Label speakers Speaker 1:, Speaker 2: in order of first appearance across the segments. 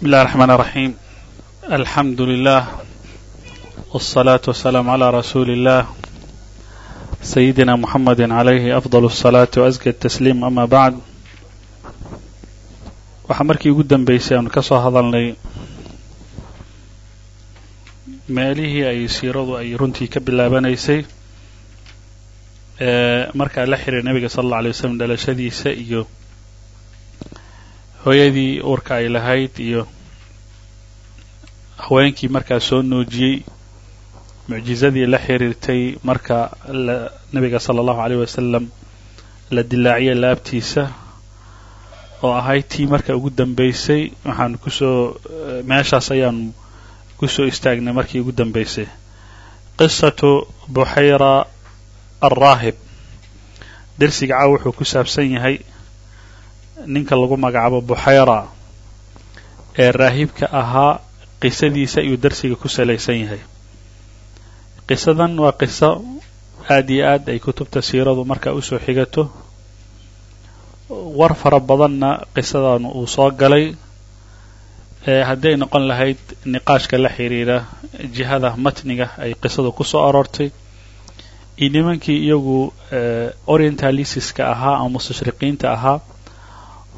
Speaker 1: بسم الله الرحمن الرحيم الحمد لله والصلاة والسلام على رسول الله سيدنا محمد عليه أفضل الصلاة وأزكى التسليم أما بعد waxaa markii ugu dambeysay aanu ka soo hadalnay meelihii ay siiradu ay runtii ka bilaabanaysay ee markaa la xiriir nebiga sala alla alay wasalam dhalashadiisa iyo hooyadii uurka ay lahayd iyo haweenkii markaa soo noojiyey mucjizadii la xiriirtay marka nebiga sala allahu alayh wasalam la dilaaciyay laabtiisa oo ahayd tii marka ugu dambeysay. Waxaan ku soo meeshaas ayaanu ku soo istaagnay markii ugu dambeysay. Qisatu buxayra alraahib dersiga caaw wuxuu ku saabsan yahay ninka lagu magacaabo buxayra ee raahibka ahaa qisadiisa ayuu dersiga ku salaysan yahay. Qisadan waa qiso aad iyo aad ay kutubta siiradu markaa u soo xigato. War fara badanna qisadan uu soo galay. Hadday noqon lahayd niqaashka la xiriira jihada matniga ay qisadu ku soo aroortay. Iyo nimankii iyagu orientalisiska ahaa ama mustashriqiinta ahaa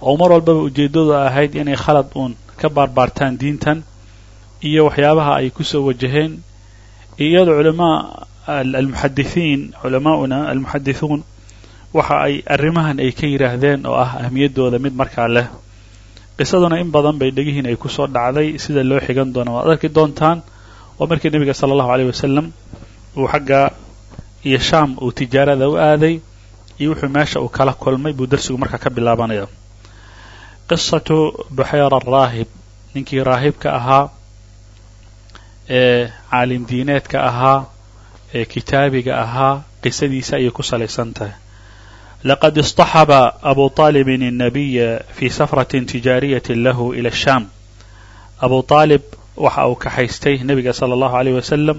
Speaker 1: oo mar walbaba ujeeddadu ahayd inay khalad uun ka baarbaartaan diintan iyo waxyaabaha ay ku soo wajaheen iyado culamaa almuxadithiin culamaa'una almuxadithuun waxa ay arrimahan ay ka yidhaahdeen oo ah ahmiyaddooda mid markaa leh. Qisaduna in badan bay dhegihiin ay ku soo dhacday sida loo xigan doona waad arki doontaan oo markii nebiga sala allahu aleyh wasalam uu xagga iyo shaam uu tijaarada u aaday iyo wuxuu meesha uu kala kulmay buu darsigu markaa ka bilaabanaya qisatu buxayra araahib ninkii raahibka ahaa ee caalim diineedka ahaa ee kitaabiga ahaa qisadiisa ayay ku salaysan tahay laqad اصطaxba abu طaalib الnabiya fi safraة tijaariyaة lahu ilى الsham abu طaalib waxa uu kaxaystay nebiga salى اllahu عalيه wasalam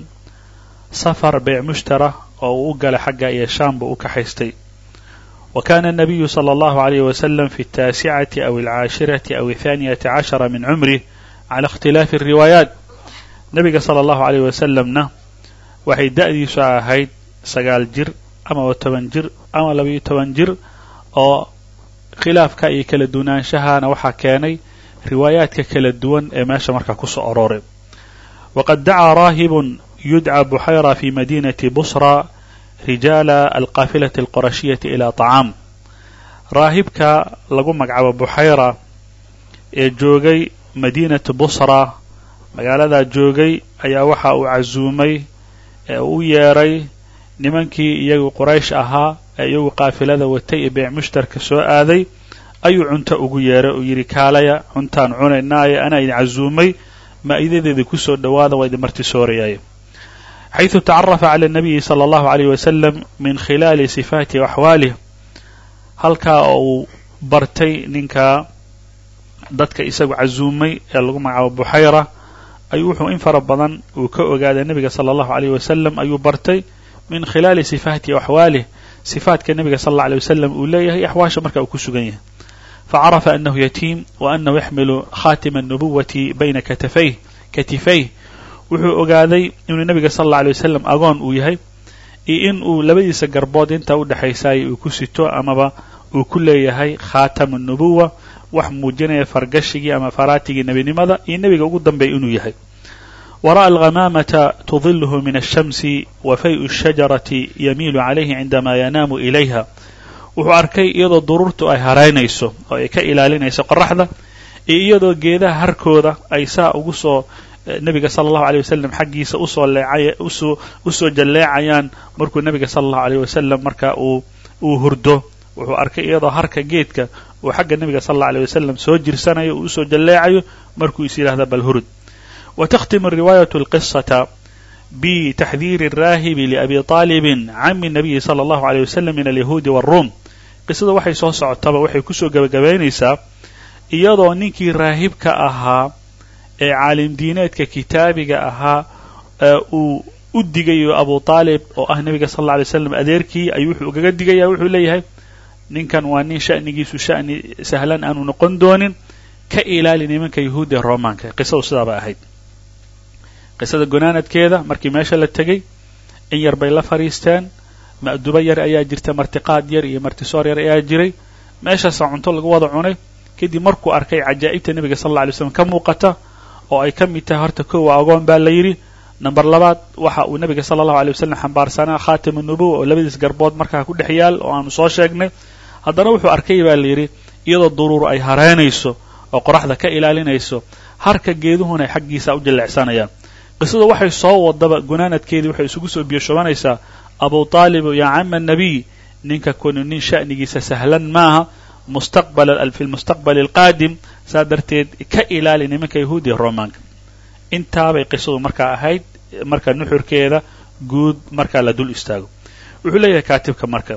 Speaker 1: safar beyc mushtara oo uu u galay xagga iyo sham buu u kaxaystay wa kana الnabiyu salى اllahu عalيh wasalam fi الtaasicati aw اlcaashiraةi aw الثaaniyaةi cashara min cumrih cala اkhtilaafi الriwaayaat nebiga salى اllahu عalيh wasalamna waxay da'diisu ahayd sagaal jir amaba toban jir ama labayo toban jir oo khilaafka iyo kala dunaanshahana waxaa keenay riwaayaadka kala duwan ee meesha markaa ku soo arooray waqad dacaa raahibun yudcى buxayra fi madinati busra rijaala alqaafilati alqorashiyati ilaa طacaam raahibka lagu magacaabo buxayra ee joogay madinatu busra magaaladaa joogay ayaa waxa uu casuumay ee u yeeray nimankii iyagu quraysh ahaa ee iyagu qaafilada watay ee beec mushtarka soo aaday ayuu cunto ugu yeeray. Oo yidhi kaalaya cuntaan cunaynaaye anaa idin casuumay maa'idadeeda ku soo dhowaada waa idin xayثu tacarafa cala الnabiyi salى اllahu عalيyh wasalam min khilaali sifaati axwaalih halkaa oo uu bartay ninka dadka isagu casuumay ee lagu magacaabo buxayra ayuu wuxuu in fara badan uu ka ogaaday nebiga salى اllahu عalيyh wasalam ayuu bartay min khilaali sifaati axwaalih sifaatka nebiga sal alla alay wasalam uu leeyahay axwaasha marka uu ku sugan yahay facarafa anahu yatiim wa anahu yaxmilu khatima الnubuwati bayna katafayh katifayh wuxuu ogaaday inuu nebiga sal alla alay wasalam agoon uu yahay iyo in uu labadiisa garbood intaa u dhexaysaayay uu ku sito amaba uu ku leeyahay khaatama nubuwa wax muujinaya fargashigii ama faraatigii nebinimada iyo nebiga ugu dambeeya inuu yahay. Wara'a alghamaamata tudilhu min alshamsi wa fay shajarati yamiilu calayhi cindama yanaamu ilayha. Wuxuu arkay iyadoo duruurtu ay haraynayso oo ay ka ilaalinayso qoraxda iyo iyadoo geedaha harkooda ay saa ugu soo nabiga sala allahu aleyh wasalam xaggiisa u soo leecay u soo u soo jalleecayaan markuu nabiga sala allahu aleyh wasalam marka uu uu hurdo wuxuu arkay iyadoo harka geedka uu xagga nebiga sala allahu aleyh wasalam soo jirsanayo uu u soo jalleecayo markuu is yidhahda bal hurud. Wa takhtimu riwaayatu alqisata bitaxdiiri raahibi liabi taalibin cami nabiyi sal allahu aleyh wasalam min alyahuudi waaruum qisada waxay soo socotaba waxay ku soo gabagabaynaysaa iyadoo ninkii raahibka ahaa ee caalim diineedka kitaabiga ahaa uu u digayo abu طaalib oo ah nebiga sal alla alay slam adeerkii ayuu wuxuu ugaga digaya wuxuu leeyahay ninkan waa nin sha'nigiisu sha'ni sahlan aanu noqon doonin ka ilaali nimanka yahuudda ee roomaanka. Qisadu sidaaba ahayd. Qisada gonaanadkeeda markii meesha la tegey in yar bay la fadhiisteen ma'dubo yar ayaa jirta martiqaad yar iyo martisoor yar ayaa jiray. Meeshaasaa cunto lagu wada cunay kadib markuu arkay cajaa'ibta nebiga sal alla alay slam ka muuqata oo ay ka mid tahay horta kow waa agoon baa la yidhi. Number labaad waxa uu nebiga sala allahu alay wasalam xambaarsanaa khaatimu nubuwa oo labadiis garbood markaa ku dhex yaal oo aanu soo sheegnay. Haddana wuxuu arkay baa la yidhi iyadoo duruur ay haraynayso oo qoraxda ka ilaalinayso harka geeduhuna ay xaggiisa u jilecsanayaan qisadu waxay soo wadaba gunaanadkeedii waxay isugu soo biyoshobanaysaa abu taalibu yaa cama nabiy ninka kunu nin sha'nigiisa sahlan maaha mustaqbal fi lmustaqbali alqaadim saa darteed ka ilaali nimanka yahuudiya romaanka intaabay qisadu markaa ahayd marka nuxurkeeda guud markaa la dul istaago wuxuu leeyahay kaatibka marka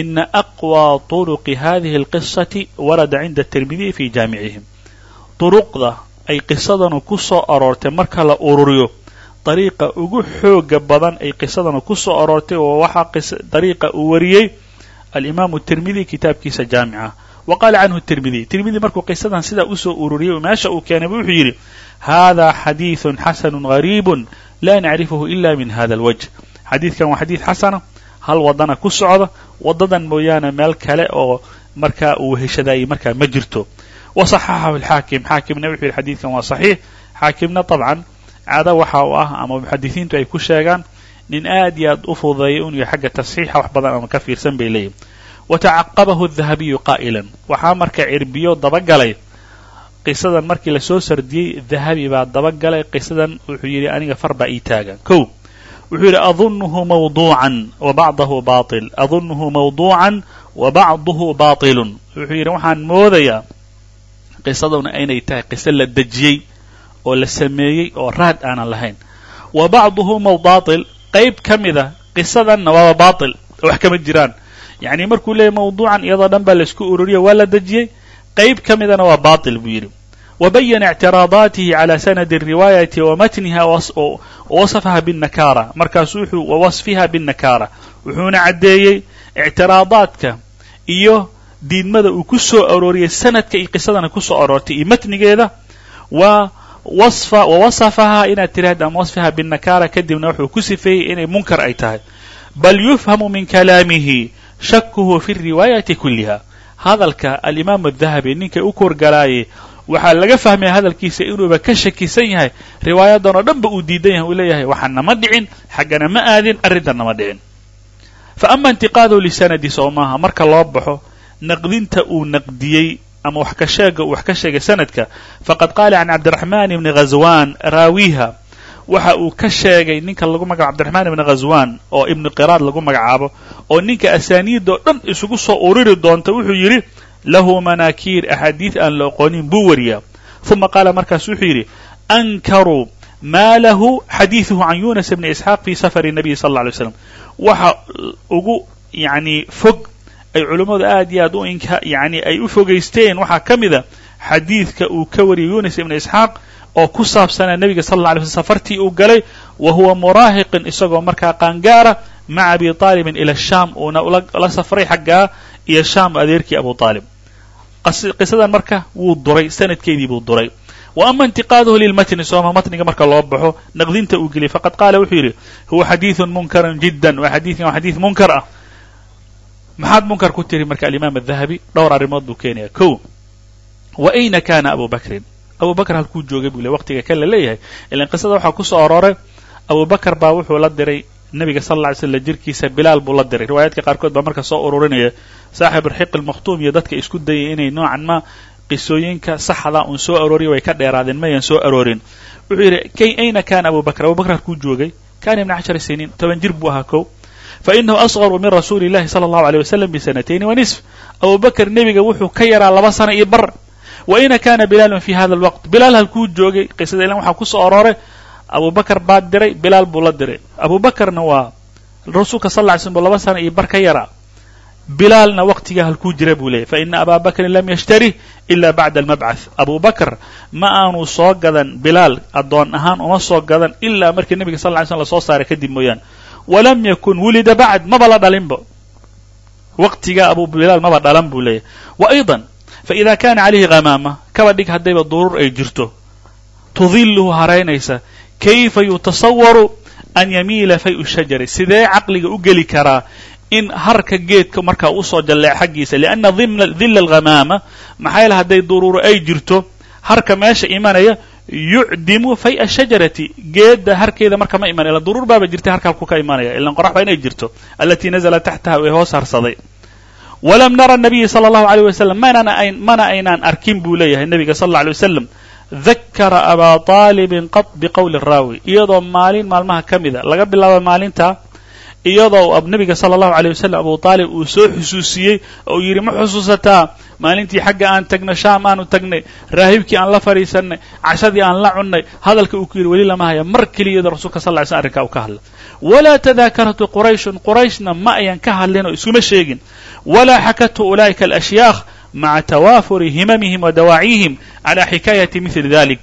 Speaker 1: ina aqwى طuruqi hadihi اlqisati warada cinda tirmidiyi fi jaamicihim duruqda ay qisadanu ku soo aroortay marka la ururiyo dariiqa ugu xooga badan ay qisadanu ku soo aroortay oo waxaa dariiqa uu wariyey alimaamu tirmidi kitaabkiisa jaamica wa qaala canhu tirmidi tirmidi markuu qisadan sidaa usoo ururiyey meesha uu keenay wuxuu yidhi hada xadiiثu xasanu غariibu la nacrifuhu ila min hada اlwجه xadiidkan waa xadiid xasana hal wadana ku socda wadadan mooyaane meel kale oo markaa uu heshadaayey markaa ma jirto waصaxaxahu alxaakim xaakimna wuxuu yidhi xadiidkan waa صaxiix xaakimna طabcan caado waxa uu ah ama muxadisiintu ay ku sheegaan nin aad iyo aad u fududeeyay inuu yahay xagga tasxiixa wax badan ama ka fiirsan bay leeyihin watacaqabahu الdahabiyu qaa'ilan waxaa marka cirbiyo dabagalay qisadan markii la soo sardiyey dahabi baa dabagalay qisadan wuxuu yidhi aniga far baa ii taagan kow wuxuu yidhi adunuhu mawduucan wa bacdahu baail adunuhu mawduucan wa bacduhu baatilun wuxuu yidhi waxaan moodayaa qisaduna inay tahay qiso la dejiyey oo la sameeyey oo raad aanan lahayn wa bacduhu mawbaatil qayb ka mida qisadanna waaba baatil wax kama jiraan yani markuu leeyay mawduucan iyadoo dhan baa laysku ururiyo waa la dejiyey. Qayb ka midana waa baatil buu yidhi. Wa bayana ictiraadaatihi calaa sanadi riwaayati wa matniha wawasafaha binnakaara markaasu wuxuu wa wasfiha binnakaara wuxuuna caddeeyey ictiraadaadka iyo diidmada uu ku soo arooriyey sanadka iyo qisadana ku soo aroortay iyo matnigeeda. Waa wasfa wa wasafahaa inaad tiraahda ama wasfiha binnakaara kadibna wuxuu ku sifeeyey inay munkar ay tahay. Bal yufhamu min kalaamihi shakuhu fi الriwaayati kuliha hadalka alimaamu adahabi ninkay u korgalaayay waxaa laga fahmaya hadalkiisa inuuba ka shakisan yahay riwaayadan oo dhan ba uu diidan yahay uu leeyahay waxaana ma dhicin xaggana ma aadin arrintanna ma dhicin. Fa ama intiqaadahu lisanadi soo maaha. Marka loo baxo naqdinta uu naqdiyey ama wax ka sheega uu wax ka sheegay sanadka faqad qaala can cabdiraxmaan ibni ghazwan raawiha waxa uu ka sheegay ninka lagu magaco cabdiraxmaan ibni ghazwan oo ibnu qiraad lagu magacaabo oo ninka asaaniidoo dhan isugu soo uriri doonta wuxuu yidhi lahu manaakiir axaadiid aan la oqoonin buu wariyaa. Uma qaala markaas wuxuu yidhi ankaruu maa lahu xadiiduhu can yunas bni isxaaq fi safari nabiy sal alla alay slam waxa ugu yani fog ay culummadu aad iyo aad u yani ay u fogaysteen waxaa ka mida xadiidka uu ka wariyay yunas ibni isxaaq oo ku saabsanaa nebiga sal alla alay slm safartii uu galay wa huwa muraahiqin isagoo markaa qaangaara maca abi aalibin ila shaam uuna la safray xaggaa iyo shaam adeerkii abu aalib qisadan marka wuu duray sanadkeedii buu duray. Wa ama intiqaaduhu lilmatni sooma matniga marka loo baxo naqdinta uu geliyay faqad qaala wuxuu yidhi huwa xadiidun munkarun jiddan waa xadiidkan waa xadiid munkar ah. Maxaad munkar ku tiri marka alimaam adahabi dhowr arrimood buu keenaya kow wa ayna kana abu bakrin abu bakr halkuu joogay buu le waqtiga kan la leeyahay. Ilan qisada waxaa ku soo arooray abu bakr baa wuxuu la diray nebiga sal alla ly jirkiisa bilaal buu la diray. Riwaayaadka qaarkood baa marka soo ururinaya saaxib arxiq almakhtuum iyo dadka isku dayay inay noocan ma qisooyinka saxda uun soo arooriya way ka dheeraadeen mayan soo aroorin. Wuxuu yidhi kay ayna kana abu bakr abu bakr halkuu joogay kana ibna cashara siniin toban jir buu ahaa kow. Fa inahu asqaru min rasuuli illahi sala allahu aleyh wasalam bisanatayni wa nisf. Abu bakr nebiga wuxuu ka yaraa laba sana iyo bar wa ayna kana bilaalun fi hada alwaqt bilaal halkuu joogay qisada ilan waxaa ku soo arooray abu bakr baa diray bilaal buu la diray abu bakrna waa rasuulka sal ly slm buu laba sana iyo bar ka yaraa bilaalna waqtigaa halkuu jira buu leeyay fa ina abaa bakrin lam yashtarih ila bacda almabcath abu bakr ma aanu soo gadan bilaal addoon ahaan uma soo gadan ilaa markii nebiga sal ly slm la soo saaray kadib mooyaane walam yakun wulida bacd maba la dhalinba waqtigaa abu bilaal maba dhalan buu leeyahy faإida kana calayhi hamaama kaba dhig haddayba duruur ay jirto tudilluhu haraynaysa kayfa yutasawaru an yamiila fay-u shajari sidee caqliga u geli karaa in harka geedka markaa u soo jalleec xaggiisa lianna dilla alghamaama maxaa yaele hadday duruuro ay jirto harka meesha imanaya yucdimu fay-a shajarati geedda harkeeda marka ma imanaya ila duruur baaba jirtay harka halku ka imanaya ilan qorax baa inay jirto alatii nazala taxtaha way hoos harsaday walam nara nabiya sala allahu alayh wasalam mana aynaan arkin buu leeyahay nebiga sal alla alay wasalam dakara abaa aalibin qad biqowli raawi. Iyadoo maalin maalmaha ka mida laga bilaabo maalinta iyadoo nebiga sala allahu aleyh wasalam abu aalib uu soo xusuusiyey oo yidhi ma xusuusataa maalintii xagga aan tagnay shaam aanu tagnay raahibkii aan la fadhiisanay cashadii aan la cunnay hadalka uu ku yidhi weli lama haya mar keliyada rasuulka sal ly slm arrinkaa uu ka hadlay. Walaa tadaakaratu qurayshun qurayshna ma ayan ka hadlin oo iskuma sheegin. Walaa xakatu ulaa'ika alashyaakh maca tawaafuri himamihim wa dawaacihim calaa xikaayati mili dalik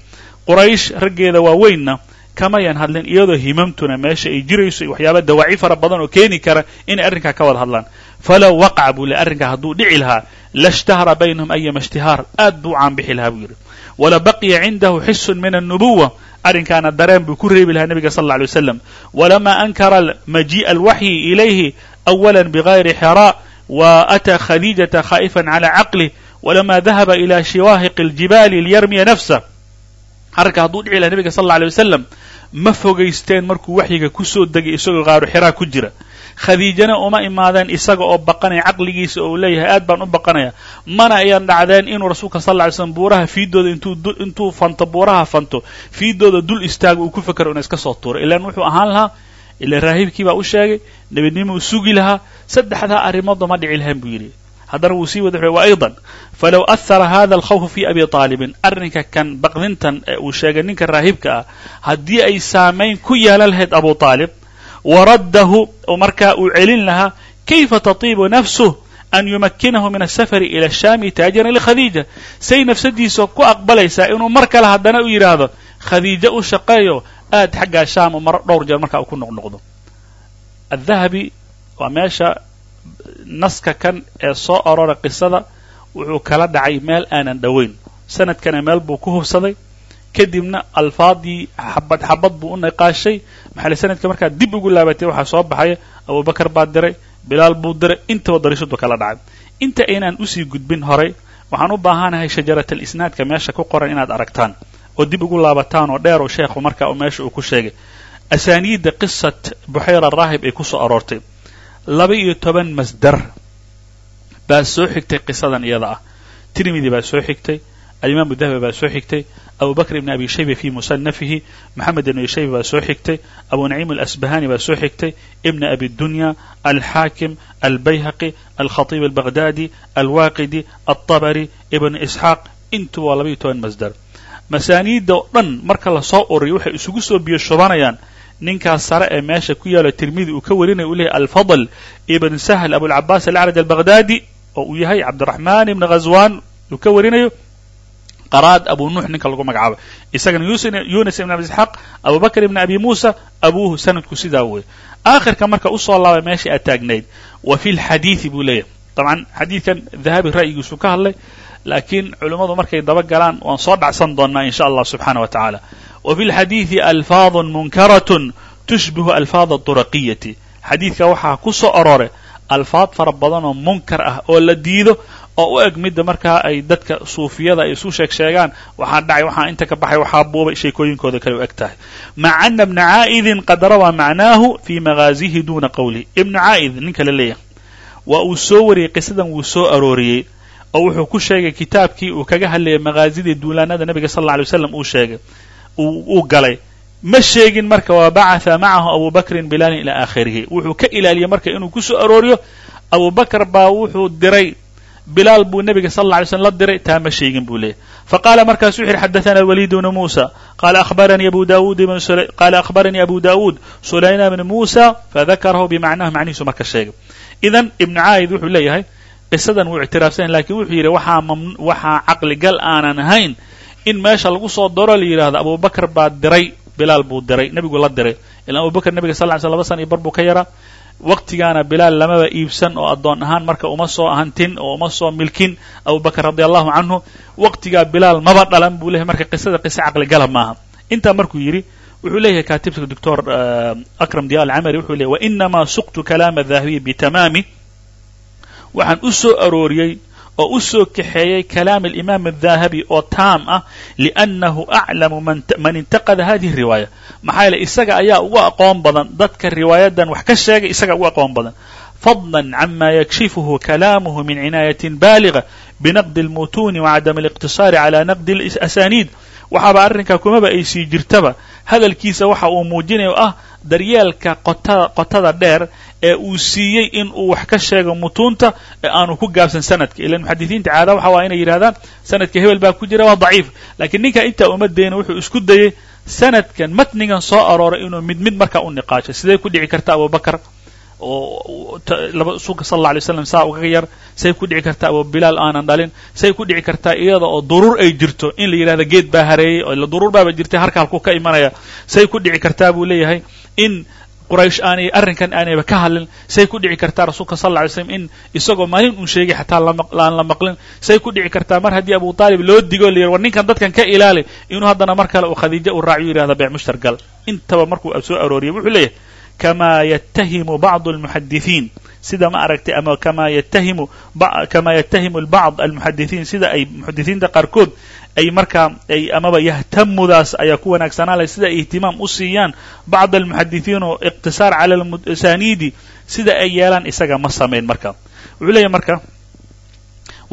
Speaker 1: quraysh raggeeda waaweynna kamayan hadlin iyadoo himamtuna meesha ay jirayso waxyaaba dawaaci fara badan oo keeni kara inay arrinkaa ka wada hadlaan. Falow waqaca buu le arrinkaa hadduu dhici lahaa lashtahara baynahum ayama ishtihaar aad buu caanbixi lahaa buu yidhi. Wala baqiya cindahu xisun min annubuwa arrinkaana dareen buu ku reebi lahaa nebiga sal alla alay waslam walamaa ankara majii'a alwaxyi ilayhi awala bigayri xira wa ataa khadiijata khaa'ifan cala caqlih walamaa dahaba ila shiwaahiqi aljibaali liyarmiya nafsah arrinka hadduu dhici laha nebiga sal alay wasalam ma fogaysteen markuu waxyiga ku soo degay isagoo qaaru xiraa ku jira. Khadiijana uma imaadeen isaga oo baqanaya caqligiisa oo uu leeyahay aad baan u baqanaya. Mana ayan dhacdeen inuu rasuulka sal lla ly slam buuraha fiidooda intuu fanto buuraha fanto fiidooda dul istaago uu ku fekero ina iska soo tuuray. Ilaan wuxuu ahaan lahaa ila raahibkii baa u sheegay nebadnimuu sugi lahaa saddexdaa arrimoodba ma dhici lahayn buu yidhi haddana wuu sii wada wa ayضا falow ahara hada alkhawfu fi abi طaalibin arrinka kan baqdintan ee uu sheegay ninka raahibka ah haddii ay saamayn ku yeelan lahayd abu طaalib waraddahu oo markaa uu celin lahaa kayfa tatiibu nafsuh an yumakinahu min asafari ila shaami taajiran likhadiija say nafsadiisa ku aqbalaysaa inuu mar kale haddana u yidhaahdo khadiijo u shaqeeyo aad xaggaa shaam mar dhowr jeer markaa uu ku noqnoqdo adahabi waa meesha naska kan ee soo arora qisada wuxuu kala dhacay meel aanan dhowayn sanadkana meel buu ku hubsaday. Kadibna alfaadii xabad xabad buu u niqaashay. Maxale sanadka markaa dib ugu laabatay waxaa soo baxaya abubakar baa diray bilaal buu diray intaba dariishadu kala dhacay. Inta aynaan u sii gudbin horay waxaan u baahanahay shajarat alisnaadka meesha ku qoran inaad aragtaan oo dib ugu laabataan oo dheer oo sheekhu markaa meesha uu ku sheegay. Asaaniidda qisat buxayra raahib ay ku soo aroortay laba iyo toban masdar baa soo xigtay qisadan iyada ah. Tirmidi baa soo xigtay alimaamu dahabi baa soo xigtay abu bakr ibn abi shayba fi musanafihi moxamed ibn shayba baa soo xigtay abu naciim alasbahani baa soo xigtay ibn abi dunya alxaakim albayhaqi alkhatiib albaghdadi alwaqidi alطabari ibn isxaaq intu waa laba iyo toban masdar. Masaaniidda oo dhan marka la soo ururiyo waxay isugu soo biyo shubanayaan ninkaas sare ee meesha ku yaalo tirmidi uu ka warinaya uu leeyahy alfadl ibn sahl abulcabaas alacraj albaghdadi oo uu yahay cabdiraxman ibn ghazwan uu ka warinayo. Qaraad abu nuux ninka lagu magacaabo. Isagana yunis ibn abi isxaaq abu bakr ibn abi muusa abuuhu sanadku sidaa wey aakhirka marka u soo laabay meeshai aad taagnayd wa fi lxadiidi buu leeyahay. Dabcan xadiidkan dahabi ra'yigiisu ka hadlay laakiin culimmadu markay daba galaan waan soo dhacsan doonnaa in sha allah subxaana wa tacaala wa fi lxadiidi alfaadu munkaratun tushbihu alfaada turaqiyati xadiidka waxaa ku soo aroray alfaad fara badan oo munkar ah oo la diido oo u eg midda markaa ay dadka suufiyada ay isu sheeg sheegaan waxaa dhacay waxaa inta ka baxay waxaa buubay sheekooyinkooda kale u eg tahay maca ana ibna caa'idin qad rawaa macnaahu fii magaazihi duuna qowlihi ibnu caa'id ninka la leeyahay waa uu soo wariyey qisadan wuu soo arooriyey oo wuxuu ku sheegay kitaabkii uu kaga hadlayay magaazidii duulaanada nebiga sal alla alay waslam uu sheegay uu galay. Ma sheegin marka wa bacatha macahu abu bakrin bilaalin ilaa aakhirihi. Wuxuu ka ilaaliyey marka inuu ku soo arooriyo. Abu bakr baa wuxuu diray. Bilaal buu nebiga sal alla alay slm la diray taa ma sheegin buu leeyahy faqaala markaasu wuxu yidhi xadaثana waliid bnu musa qala abaranii abu daud qala akhbaranii abu daؤuud sulayna bn musa fadakarahu bimacnahu macnihiisu marka sheegay. Idan ibnu caayid wuxuu leeyahay qisadan wuu ictiraafsanya laakiin wuxuu yidhi waxaa caqligal aanan ahayn in meesha lagu soo daro la yidhahdo abu bakr baa diray bilaal buu diray nebigu la diray. Ilaan abu bakr nebiga sal ly sl laba sana iyo bar buu ka yaraa waqtigaana bilaal lamaba iibsan oo addoon ahaan marka uma soo hantin oo uma soo milkin. Abubakr radi allahu canhu waqtigaa bilaal maba dhalan buu leyahy marka qisada qise caqligala maaha. Intaa markuu yidhi wuxuu leeyahay kaatibka doctor akram diya alcamari wuxuu leyahy wainamaa suqtu kalaama dahabiyi bitamaami waxaan u soo arooriyey oo u soo kaxeeyey kalaam alimaam adaahabi oo taam ah liannahu aclamu man intaqada hadihi riwaaya. Maxaa yeele isaga ayaa ugu aqoon badan dadka riwaayadan wax ka sheegay isaga ugu aqoon badan. Fadlan cama yakshifuhu kalaamuhu min cinaayatin baaliga binaqdi almutuuni wacadami aliqtisaari cala naqdi alasaniid waxaaba arrinkaa kumaba ay sii jirtaba. Hadalkiisa waxa uu muujinayo ah daryeelka qotada dheer ee uu siiyey in uu wax ka sheego mutuunta ee aanu ku gaabsan sanadka. Ilan muxadisiinta caada waxa waa inay yidhahdaan sanadka hebel baa ku jira waa daciif. Laakiin ninka intaa uma dayna wuxuu isku dayey sanadkan matnigan soo arooray inuu mid mid markaa u niqaasho sidee ku dhici karta abubakar oo rasuulka sal alay slam saa ugaga yar say ku dhici kartaa abu aanan dhalin say ku dhici kartaa iyada oo duruur ay jirto. In la yidhahda geed baa hareeyey oo duruur baaba jirtay harka halkuu ka imanaya. Say ku dhici kartaa buu leeyahay in quraysh aanay arrinkan aanayba ka hadlin say ku dhici kartaa rasuulka sal alla alay slam in isagoo maalin uu sheegay xataa aan la maqlin. Say ku dhici kartaa mar haddii abu taalib loo digo la yidhi war ninkan dadkan ka ilaali inuu haddana mar kale uu khadiijo u raaciyo yidhahda beec mushtar gal intaba markuu soo arooriyay wuxuu leeyahay kamaa yatahimu bacdu almuxadisiin sida ma aragtay ama kamaa yatahimu kamaa yatahimu lbacd almuxadisiin sida ay muxadisiinta qaarkood ay markaa ay amaba yahtamudaas ayaa ku wanaagsanaa leh sida ay ihtimaam u siiyaan bacd almuxadisiin oo iqtisaar cala alsaniidi sida ay yeelaan isaga ma samayn marka wuxuu leeyahy marka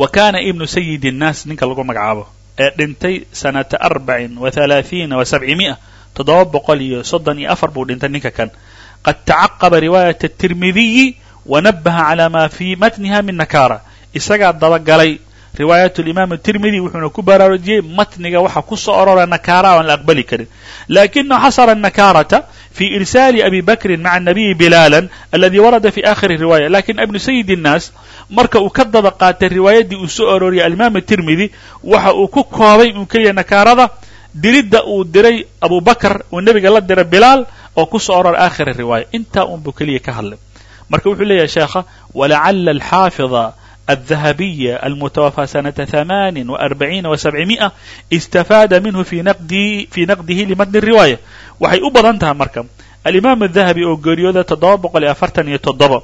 Speaker 1: wa kana ibnu sayid innaas ninka lagu magacaabo ee dhintay sanata arbacin wa halaaiina wa iyo soddon iyo buu dhintay ninka kan qad tacaqaba riwaayaة الtirmidiyi wanabaha calى ma fii matniha min nakara isagaa dabagalay riwaayat اlimam الtirmidi wuxuuna ku baraarujiyey matniga waxa ku soo orora nakara aan la aqbali karin lakinahu xasra الnakarata fi irsaali abi bakri maca الnabiyi bilaala aladi warada fi akhiri riwaya lakin ibnu sayid الnaas marka uu ka daba qaatay riwaayaddii uu soo arooriyay alimaam الtirmidi waxa uu ku koobay uu keliya nakarada diridda uu diray abu bakr uu nebiga la diray bilaal oo ku soo orora akhiri riwaaya intaa un buu keliya ka hadlay marka wuxuu leeyahay sheekha walacala alxaafida الذهبية المتوفى سنة ثمان وأربعين وسبعمائة استفاد منه في نقده, في نقده لمتن الرواية waxay u badan tahay marka alimaam الذahabi oo geeriyooda toddoba boqol iyo afartan iyo toddoba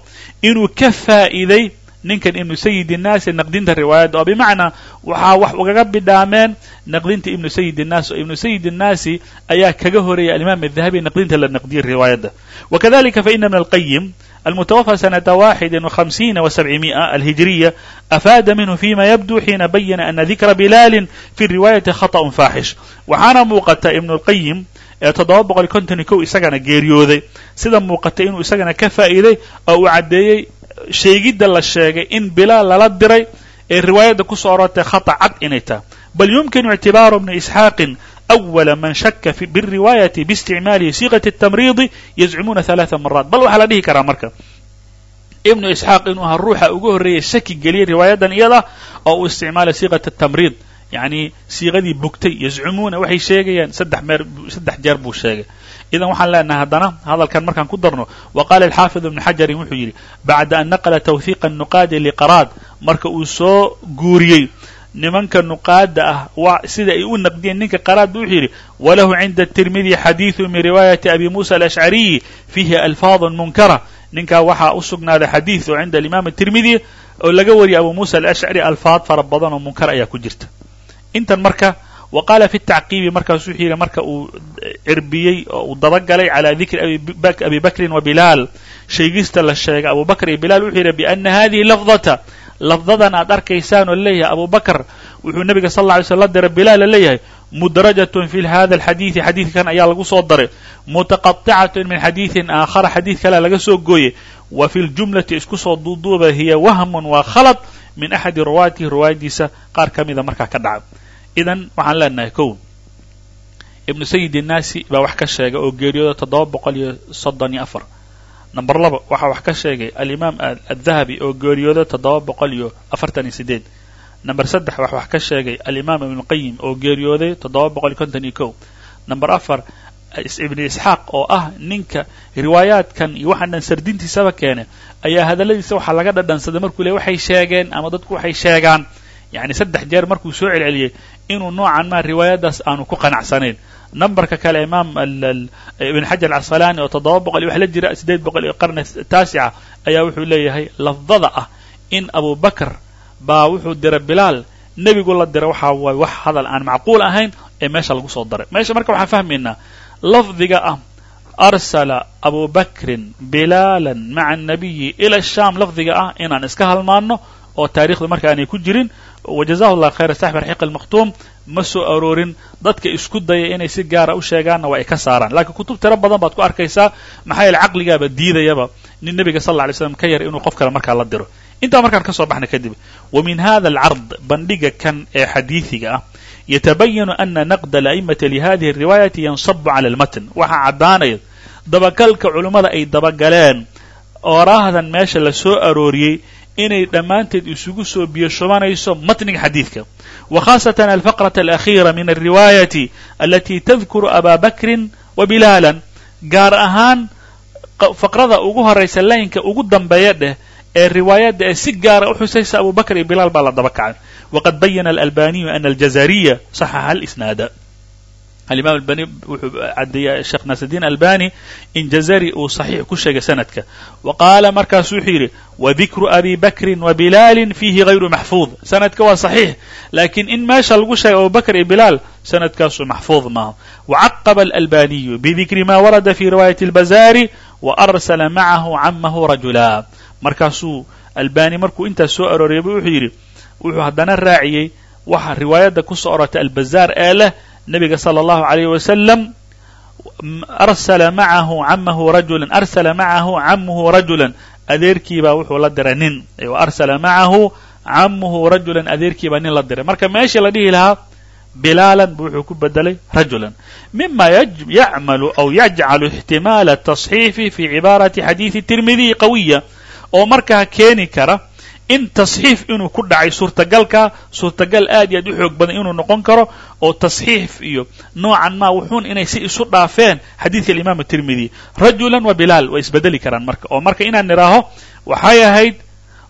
Speaker 1: inuu ka faa'iiday ninkan ibnu sayid الnaasi naqdinta riwaayadda oo bimacnaa waxaa wax ugaga bidhaameen naqdinta ibnu sayid الnaas oo ibnu sayid الnaasi ayaa kaga horeeyay alimaam الذahabi naqdinta la naqdiyay riwaayadda وkadalika faina ibn الqayim المتوفى سنة واحد وخمسين وسبعمائة الهجرية أفاد منه فيما يبدو حين بين أن ذكر بلال في الرواية خطأ فاحش waxaana muuqata ibn الqayim ee toddoba boqol konton kow isagana geeriyooday sida muuqata inuu isagana ka faa'iiday oo uu caddeeyey sheegidda la sheegay in bilaal lala diray ee riwaayadda ku soo orortay khata cad inay tahay bal yumkinu ictibaaru bni isxaaqin أول من شك في بالرواية باستعمال صيغة التمريض يزعمون ثلاث مرات bal waxaa la dhihi karaa marka ibnu isxaaq inuu aha ruuxa ugu horreeyay shaki geliyay riwaayadan iyada oo uu isticmaalay siiqat الtamriid yacni siiqadii bugtay yazcumuuna waxay sheegayaan saddex meer saddex jeer buu sheegay idan waxaan leenahay haddana hadalkan markaan ku darno wa qaala alxaafid ibnu xajarin wuxuu yidhi bacda an naqla tawfiiqa nuqaadi liqaraad marka uu soo guuriyey nimanka nuqaada ah waa sida ay u naqdiyeen ninka qaraad buu wuxuu yidhi walahu cinda atirmidi xadiidu min riwaayati abi muusa alashcariyi fiihi alfaadun munkara. Ninkaa waxaa u sugnaaday xadiid oo cinda alimaam atirmidi oo laga wariyay abu muusa alashcari alfaad fara badan oo munkar ayaa ku jirta. Intan marka wa qaala fi tacqiibi markaas wuxuu yidhi marka uu eh, cirbiyey oo uu dabagalay calaa dikri abi bakrin wa bilaal. Sheegista la sheegay abubakr iyo bilaal wuxuu yidhi biana hadihi lafdata. Lafdadan aad arkaysaan oo leeyahay abubakr wuxuu nebiga sal alla ly sl la diray bilaal la leeyahay mudrajatun fi hada alxadiidi xadiidkan ayaa lagu soo daray. Mutaqaطicatun min xadiidin aakhara xadiid kalea laga soo gooyey. Wa fi ljumlati isku soo duuduuba hiya wahmun waa khalad min axadi ruwaatihi. Ruwaayadiisa qaar ka mida markaa ka dhaca idan waxaan leenahay kow ibnu sayid الnaasi baa wax ka sheegay oo geeriyooda toddoba boqol iyo soddon iyo afar. Number laba waxaa wax ka sheegay alimaam addahabi oo geeriyooda toddoba boqol iyo afartan iyo sideed number saddex wax wax ka sheegay alimaam ibnuqayim oo geeriyooday toddoba boqol iyo konton iyo kow. Number afar ibni isxaaq oo ah ninka riwaayaadkan iyo waxaan dhan sardintiisaba keene ayaa hadalladiisa waxaa laga dhadhansaday markuu le waxay sheegeen ama dadku waxay sheegaan. Yani saddex jeer markuu soo celceliyey inuu noocan maa riwaayaddaas aanu ku qanacsanayn. Numberka kale imaam ibn xajar alcasqalaani oo toddoba boqol iyo wax la jira siddeed boqol iyo qarni taasica ayaa wuxuu leeyahay lafdada ah in abu bakr baa wuxuu diray bilaal. Nebigu la diray waxaa waaye wax hadal aan macquul ahayn ee meesha lagu soo daray. Meesha marka waxaan fahmaynaa lafdiga ah arsala abu bakrin bilaalan maca annabiyi ila shaam lafdiga ah inaan iska halmaanno oo taarikhdu marka aanay ku jirin wajazahu llah khayra saxbi raxiq almakhtuum ma soo aroorin dadka isku daya inay si gaara u sheegaanna waa ay ka saaraan laakiin kutub tiro badan baad ku arkaysaa maxaa caqligaaba diidayaba nin nebiga sal alla lay slam ka yar inuu qof kale markaa la diro intaa markaan ka soo baxna kadib wa min hada alcard bandhiga kan ee xadiidiga ah yatabayanu ana naqda ala'imati lihadihi riwaayati yansabu cala almatn waxaa caddaanaya dabagalka culummada ay dabagaleen ooraahdan meesha la soo arooriyey inay dhammaanteed isugu soo biyo shubanayso matniga xadiidka. Wa khaasatan alfaqrata alakhiira min alriwaayati alati tadkuru abaa bakrin wa bilaalan gaar ahaan faqrada ugu horaysa laynka ugu dambeeya dheh ee riwaayadda ee si gaara u xusaysa abu iyo bilaal baa la daba kacay. Waqad bayana alalbaniyu ana aljazariya saxaxa alisnaada alimam albani wuxuu caddeeyey sheekh naasdiin albani in jazari uu saxiix ku sheegay sanadka. Wa qaala markaasu wuxuu yidhi wadikru abi bakrin wa bilaalin fiihi hayru maxfuud sanadka waa saxiix laakiin in meesha lagu sheegay abu bakr iyo bilaal sanadkaasu maxfuud maaha wacaqaba alalbaniyu bidikri ma warada fi riwaayati albazari wa arsala macahu camahu rajula. Markaasuu albani markuu intaas soo arooriyayba wuxuu yidhi wuxuu haddana raaciyey waxa riwaayadda ku soo orortay albazaar ee leh nebiga sala allahu alayh wasalam arsala macahu camahu rajulan arsala macahu camuhu rajulan. Adeerkiibaa wuxuu la diray nin. Arsala macahu camuhu rajulan. Adeerkiibaa nin la diray. Marka meeshii la dhihi lahaa bilaalan bu wuxuu ku bedelay rajulan. Mima yacmalu aw yajcalu ixtimaala tasxiifi fi cibaarati xadiidi tirmidiyi qawiya oo markaa keeni kara in tasxiif inuu ku dhacay suurtagalka suurtagal aad iyo aad u xoog badan inuu noqon karo oo tasxiif iyo noocan maa wuxuun inay si isu dhaafeen xadiidka alimaam tirmidi rajulan wa bilaal way isbedeli karaan marka. Oo marka inaan nidhaaho waxay ahayd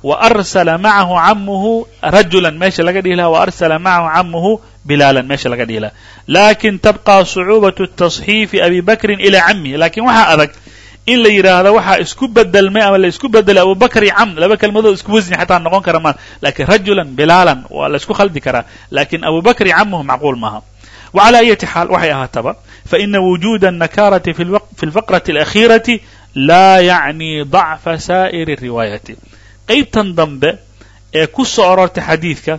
Speaker 1: wa arsala macahu camuhu rajulan meesha laga dhihi laha wa arsala macahu camuhu bilaalan meesha laga dhihi laha laakiin tabqa sucuubaة tasxiifi abi bakrin ilaa camihi laakiin waxaa adag in la yidhaahdo waxaa isku bedelmay ama la isku bedelay abubakr iyo cam laba kelmadood isku wasni xataa noqon kara maa lakin rajulan bilaalan waa la isku khaldi karaa lakin abubakr iyo camuhu macquul maaha وعlى أyati xaal waxay ahaataba faإna wujuda الnakarati fi اlfaqraةi الأkhيiraةi laa yacni ضacfa sa'ir الriwaayati qaybtan dambe ee ku soo orortay xadiidka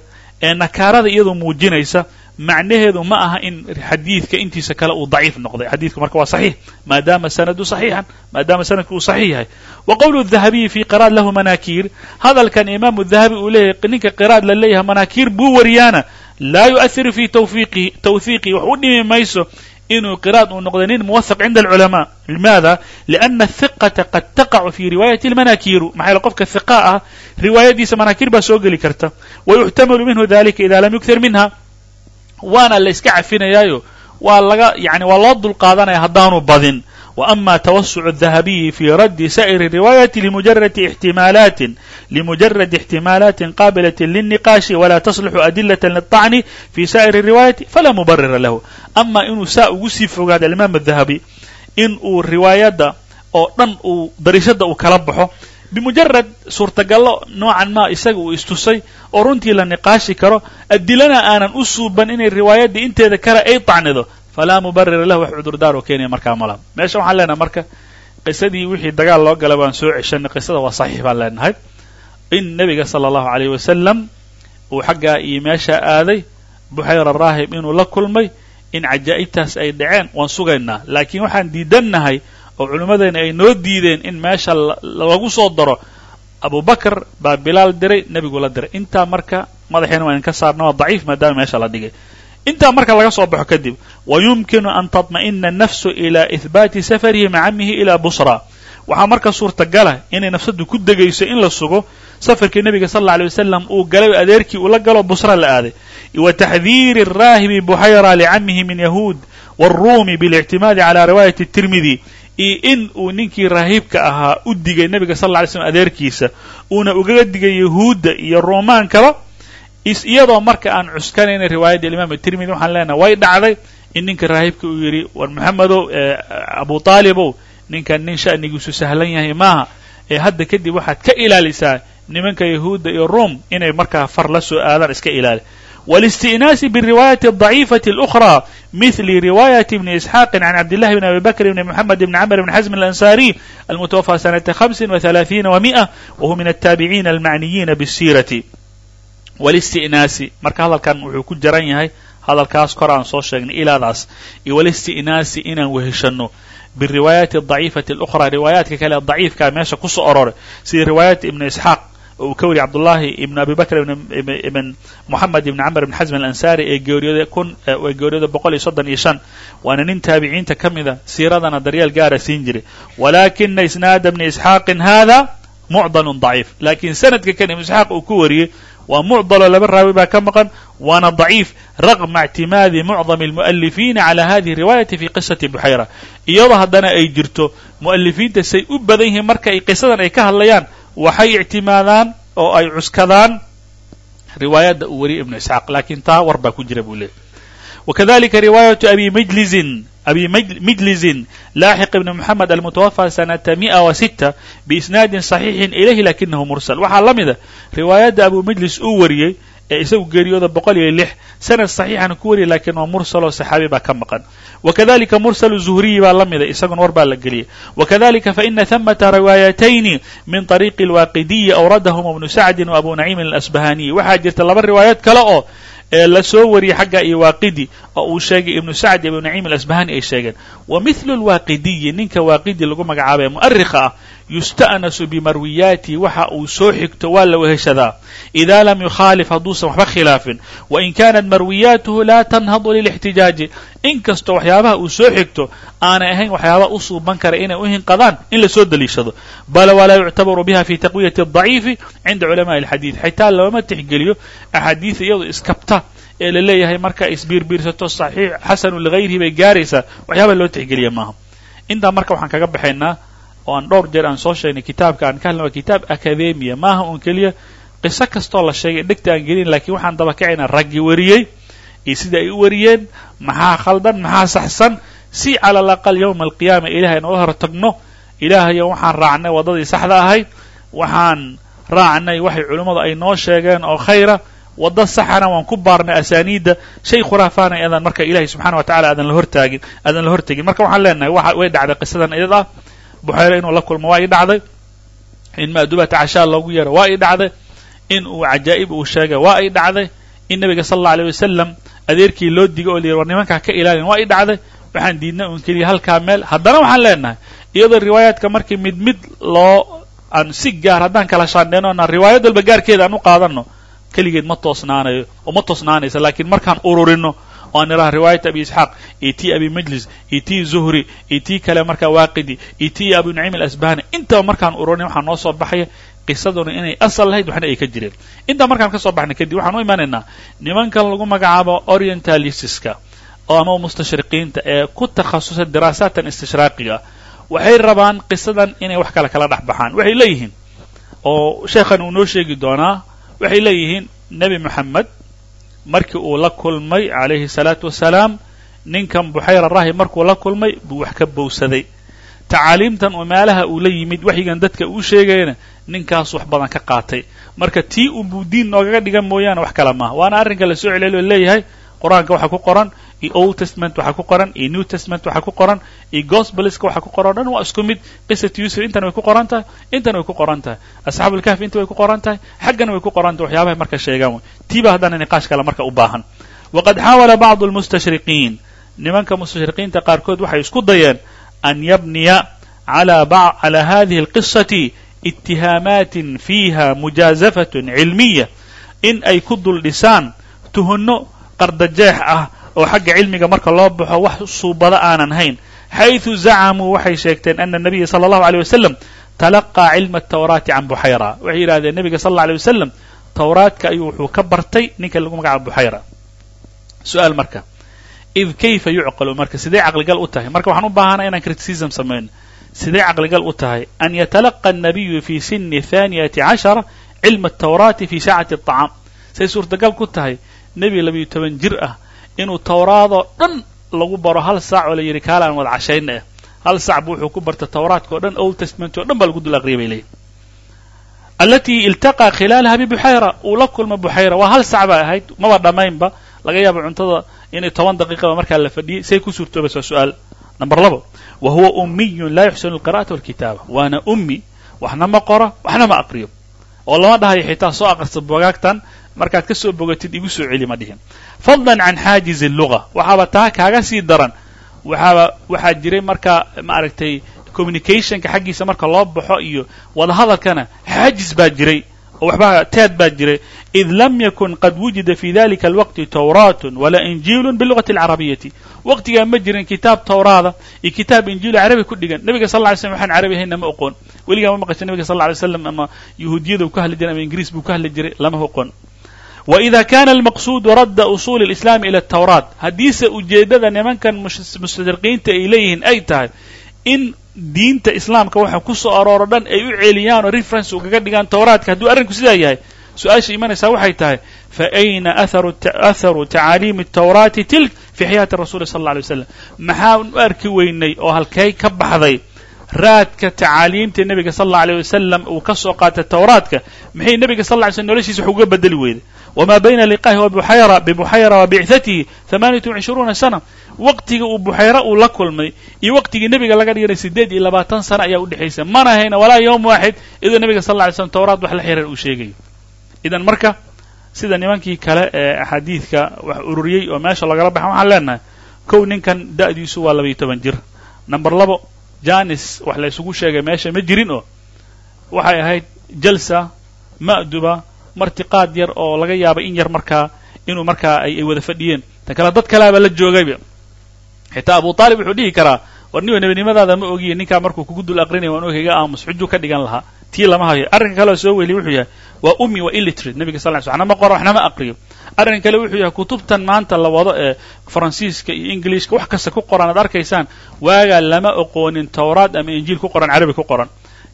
Speaker 1: ee nakaarada iyadoo muujinaysa macnaheedu ma aha in xadiidka intiisa kale uu daciif noqday. Xadiidku marka waa saxiix maadaama sanadu saxiixan maadaama sanadku uu saxiix yahay. Wa qowlu dahabiyi fi qiraad lahu manaakiir hadalkan imaamu dahabi uu leeyahay ninka qiraad la leeyahay manaakiir buu wariyaana laa yu'ahiru fi tawfiiqihi tawhiiqihi wax u dhimi mayso inuu qiraad uu noqday nin muwahaq cinda alculamaa limaada? Liana athiqata qad taqacu fi riwaayati almanaakiiru maxaa yaele qofka hiqa ah riwaayadiisa manaakiir baa soo geli karta. Wa yuxtamalu minhu dalika ida lam yukthir minha waana la yska cafinayaayo. Waa laga yani waa loo dulqaadanaya haddaanu badin. Wa ama tawasucu dahabiyi fi raddi sa'iri riwaayati limujaradi ixtimaalaatin. Limujaradi ixtimaalaatin qaabilatin lilniqaashi walaa taslixu adilatan liلطacni fi sa'iri riwaayati falaa mubarira lahu. Ama inuu saa ugu sii fogaado alimaam dahabi in uu riwaayadda oo dhan uu darishada uu kala baxo bimujarad suurtagallo noocan maa isaga uu istusay oo runtii la niqaashi karo adilana aanan u suuban inay riwaayaddii inteeda kale ay tacnido. Falaa mubarira lahu wax cudurdaar oo keenaya markaa mala meesha waxaan leenahay marka qisadii wixii dagaal loo galay baan soo ceshanay qisada waa saxiix baan leenahay. In nebiga sala allahu alayh wasalam uu xaggaa iyo meesha aaday buxayra raahib inuu la kulmay in cajaa'ibtaas ay dhaceen waan sugaynaa. Laakiin waxaan diidannahay oo culimmadeena ay noo diideen in meesha lagu soo daro abubakr baa bilaal diray nebigu la diray intaa marka madaxeena waa idinka saarna waa daciif maadaama meesha la dhigay intaa marka laga soo baxo kadib wa yumkinu an taطma'ina الnafsu ilى ihbaati safarihi maca camihi ilى busra waxaa marka suurtagala inay nafsaddu ku degayso in la sugo safarkii nebiga sal اlla alay wasalam uu galay oo adeerkii uu la galo busra la aaday wa taxdiiri الraahibi buxayra licamihi min yahuud wاlruumi biاlictimaadi calى riwaayati الtirmidi iyo in uu ninkii raahibka ahaa u digay nebiga sal lla ly slm adeerkiisa uuna ugaga digay yahuudda iyo roomaankaba iyadoo marka aan cuskanayna riwaayadda imaam tirmidi waxaan leenahay way dhacday in ninka raahibka uu yidhi war maxamedow abu taalibow ninkan nin sha'nigiisu sahlan yahay maaha ee hadda kadib waxaad ka ilaalisaa nimanka yahuudda iyo rom inay markaa far la soo aadaan iska ilaali والاستئناس بالرواية الضعيفة الأخرى مثل رواية ابن إسحاق عن عبد الله بن أبي بكر بن محمد بن عمرو بن حزم الأنصاري المتوفى سنة خمس وثلاثين ومئة وهو من التابعين المعنيين بالسيرة والاستئناس marka hadalkan wuxuu ku jaran yahay hadalkaas kor aan soo sheegnay ilaadaas iyo wالاستئناasi inaan weheshano بالروايات الضعيفة الأخرى riwaayaadka kale ضaciifkaa meesha ku soo aroray sida riwaayaat ibn oo uu ka wariyay cabdullaahi ibn abi bakr ibn moxamed ibn camr ibn xasm alansari ee geeriyooday kun ee geeriyooda boqol iyo soddon iyo shan. Waana nin taabiciinta ka mida siiradana daryeel gaara ah siin jiray. Walaakina isnaada bni isxaaqin hada mucdalun daciif. Laakiin sanadka kan ibnu isxaaq uu ku wariyey waa mucdaloo laba raawi baa ka maqan waana daciif raqma ictimaadi mucdami almu'alifiina cala hadihi riwaayati fi qisati buxayra iyadoo haddana ay jirto mu'alifiinta say u badan yihiin marka ay qisadan ay ka hadlayaan waxay ictimaadaan oo ay cuskadaan. Riwaayadda uu wariyay ibnu isxaaq laakiin taa war baa ku jira buu leeyahy wakadalika riwaayatu abi mijlisin abi mijlisin laaxiq ibni moxamed almutawafaa sanata mia wa sita biisnaadin saxiixin ilayhi lakinahu mursal. Waxaa la mida riwaayadda abu mijlis uu wariyey ee isagu geeriyooda boqol iyo lix sanad saxiixana ku wariyay lakiin waa mursaloo saxaabi baa ka maqan. Wakadalika mursal zuhriyi baa la mida isaguna war baa la geliyay wakadalika faina hamata riwaayatayni min طariiqi اlwaaqidiyi awradahum ibnu sacdi wa abu naciimin alasbahaniyi waxaa jirta laba riwaayaad kale oo ee la soo wariyey xagga iyo waaqidi oo uu sheegay ibnu sacd ibnu naciim alasbahani ay sheegeen. Wa mithlu lwaaqidiyi ninka waaqidi lagu magacaabaya mu'arikha ah yusta'nasu bimarwiyaatihi waxa uu soo xigto waa la weheshadaa. Idaa lam yukhaalif hadduusan waxba khilaafin. Wain kaanat marwiyaatuhu laa tanhadu lilixtijaaji. Inkastoo waxyaabaha uu soo xigto aanay ahayn waxyaabaha u suuban kara inay u hinqadaan in la soo deliishado bal walaa yuctabaru biha fi taqwiyati adaciifi cinda culamaai alxadiid. Xitaa looma tixgeliyo axaadiis iyadu iskabta ee la leeyahay marka isbiirbiirsato saxiix xasanu ligayrihi bay gaaraysaa. Waxyaabaha loo tixgeliya maaha. Intaa marka waxaan kaga baxaynaa oo aan dhowr jeer aan soo sheegnay kitaabka aan ka hadlna waa kitaab akademiya maaha uun keliya. Qiso kastoo la sheegay dhegta aan gelin lakiin waxaan daba kacaynaa raggi wariyey. Iyo sida ay u wariyeen maxaa khaldan maxaa saxsan? Si cala alaqal yowma alqiyaama ilahay nooga hor tagno ilaahayo waxaan raacnay waddadii saxda ahayd waxaan raacnay waxay culimmadu ay noo sheegeen oo khayra. Waddo saxana waan ku baarnay asaaniidda. Shay khuraafaana eedan marka ilahay subxana wa tacala aadan la hortaagin aadan la hortegin marka waxaan leenahay wa way dhacday qisadan iyad ah buxayre inuu la kulmo waa ii dhacday. In ma'dubata cashaa loogu yeero waa ii dhacday. In uu cajaa'ib uu sheegay waa ii dhacday. In nabiga sala allau aleyh wasalam adeerkii loo digo oo la yidhi war nimankaa ka ilaalin waa ii dhacday. Waxaan diidnay un keliya halkaa meel. Haddana waxaan leenahay iyadoo riwaayaadka markii mid mid loo aan si gaar haddaan kala shaandheyno na riwaayad walba gaarkeeda aan u qaadanno keligeed ma toosnaanayo oo ma toosnaanaysa laakiin markaan ururino oo aan idhaha riwaayat abi isxaaq iyo tii abi majlis iyo tii zuhri iyo tii kale markaa waaqidi iyo tii abu naciim alasbahani. Intaba markaan ururin waxaa noo soo baxaya qisaduna inay asal lahayd waxna ay ka jireen. Intaa markaan ka soo baxnay kadib waxaan u imanaynaa nimankan lagu magacaabo orientalisiska oo ama mustashriqiinta ee ku takhasusay diraasaatan istishraaqiga waxay rabaan qisadan inay wax kale kala dhex baxaan. Waxay leeyihiin oo sheekhan uu noo sheegi doonaa waxay leeyihiin nebi moxamed markii uu la kulmay calayhi salaatu wasalaam ninkan buxayra rahi markuu la kulmay buu wax ka bowsaday. Tacaaliimtan uu meelaha uu la yimid waxyigan dadka uu sheegayana ninkaas wax badan ka qaatay. Marka tii unbuu diin noogaga dhigan mooyaane wax kale maaha. Waana arrinka la soo celeliyo leeyahay qur'aanka waxaa ku qoran iyo old testament waxaa ku qoran iyo new testament waxaa ku qoran iyo gospelska waxaa ku qoran o dhan waa isku mid. Qisat yusuf intan way ku qoran tahay intan way ku qoran tahay asxaabulkahfi inta way ku qoran tahay xaggana way ku qoran tahay waxyaabahay marka sheegaan tiiba haddana niqaash kale marka u baahan. Waqad xaawala bacdu almustashriqiin nimanka mustashriqiinta qaarkood waxay isku dayeen an yabniya calى hadihi اlqisati itihaamaatin fiiha mujaazafatun cilmiya in ay ku dul dhisaan tuhunno qardajeex ah oo xagga cilmiga marka loo baxo wax suubada aanan hayn xayثu zacamuu waxay sheegteen ana الnabiya salى الlahu عalيه wasalam talaqaa cilma الtawraati can buxayra waxay yidhahdeen nebiga sal اlه alيه wasalam tawraadka ayuu wuxuu ka bartay ninka lagu magacaabo buxayra su-aal marka id kayfa yucqalu marka sidee caqligal u tahay marka waxaan u baahanaa inaan criticism samayno sidee caqligal u tahay an yatalaqa الnabiyu fi sini thaniyati cashara cilma الtawraati fi saacati الطacaam say suurtagal ku tahay nebi labiyo toban jir ah inuu tawraadoo dhan lagu baro hal saac oo la yidhi kaala aan wada cashayna hal sac bu wuxuu ku barta tawraadka o dhan old testament o dhan baa lagu dul aqriyay bay leeyihiin alatii iltaqaa khilaalaha bibuxayra uu la kulma buxayra waa hal sac bay ahayd maba dhammaynba laga yaaba cuntada inay toban daqiiqaba markaa la fadhiyey say ku suurtoobaysa su'aal number labo. Wa huwa ummiyun laa yuxsinu alqira'ata walkitaaba. Waana ummi waxna ma qora waxna ma aqriyo. Oo lama dhahayo xitaa soo aqrista bogaagtan markaad ka soo bogatid igu soo celi ma dhihin. Fadlan can xaajiz alluga waxaaba taa kaaga sii daran. Waxaaba waxaa jiray markaa maaragtay communicationka xaggiisa marka loo baxo iyo wadahadalkana xaajis baa jiray. Oo waxbaa teed baa jiray. Id lam yakun qad wujida fi dalika alwaqti tawraatun walaa injiilun bilugati alcarabiyati waqtigaa ma jirin kitaab tawraada iyo kitaab injiilo carabi ku dhigan. Nebiga sal ly slm waxaan carabi ahayna ma oqon weligaa ma maqasha nebiga sal alay slam ama yahuudiyada uu ka hadli jiray ama ingiriis buu ka hadli jiray lama oqon وإida kana almaqsuudu radda usuuli اlislaami ila الtawraat haddiise ujeeddada nimankan mustashriqiinta ay leeyihiin ay tahay in diinta islaamka waxa ku soo arooro dhan ay u celiyaan oo reference ugaga dhigaan tawraadka hadduu arrinku sidaa yahay su-aasha imanaysaa waxay tahay faأyna aharu tacaaliimi الtawraati tilk fi xayaati rasuli sal اlla alay waslam maxaan u arki weynay oo halkay ka baxday raadka tacaaliimta nebiga sal اlla alيه wasalam uu ka soo qaatay tawraadka maxay nebiga sal lla ly slm noloshiisa wax uga bedeli weyday wma bayna liqaahi wabuxayra bibuxayra wa bicatihi amaaniyat wacishruuna sana waqtiga uu buxayra uu la kulmay iyo waqtigii nebiga laga dhiganay siddeed iyo labaatan sana ayaa udhexaysa mana hayna walaa yowm waaxid idoo nebiga sal lla ly slm tawraad wax la xiran uu sheegayo idan marka sida nimankii kale ee axaadiidka wax ururiyey oo meesha lagala baxan waxaan leenahay kow ninkan da'diisu waa labayo toban jir number labo janis wax la ysugu sheegay meesha ma jirin oo waxay ahayd jalsa ma'duba martiqaad yar oo laga yaaba in yar markaa inuu markaa ay wada fadhiyeen. Tan kale dad kaleaba la joogayba. Xitaa abu aalib wuxuu dhihi karaa war niba nebinimadaada ma ogiye ninkaa markuu kugu dul aqrinaya waan ogaga aamus xujuu ka dhigan lahaa. Tii lama hayo. Arrinka kale oo soo weliye wuxuu yahay waa ummi waa illiterate nebiga sal ly sl waxna ma qoro waxna ma aqriyo. Arrin kale wuxuu yahay kutubtan maanta la wado ee faransiiska iyo ingiliishka wax kasta ku qoran aad arkaysaan waagaa lama oqoonin tawraad ama injiil ku qoran carabi ku qoran.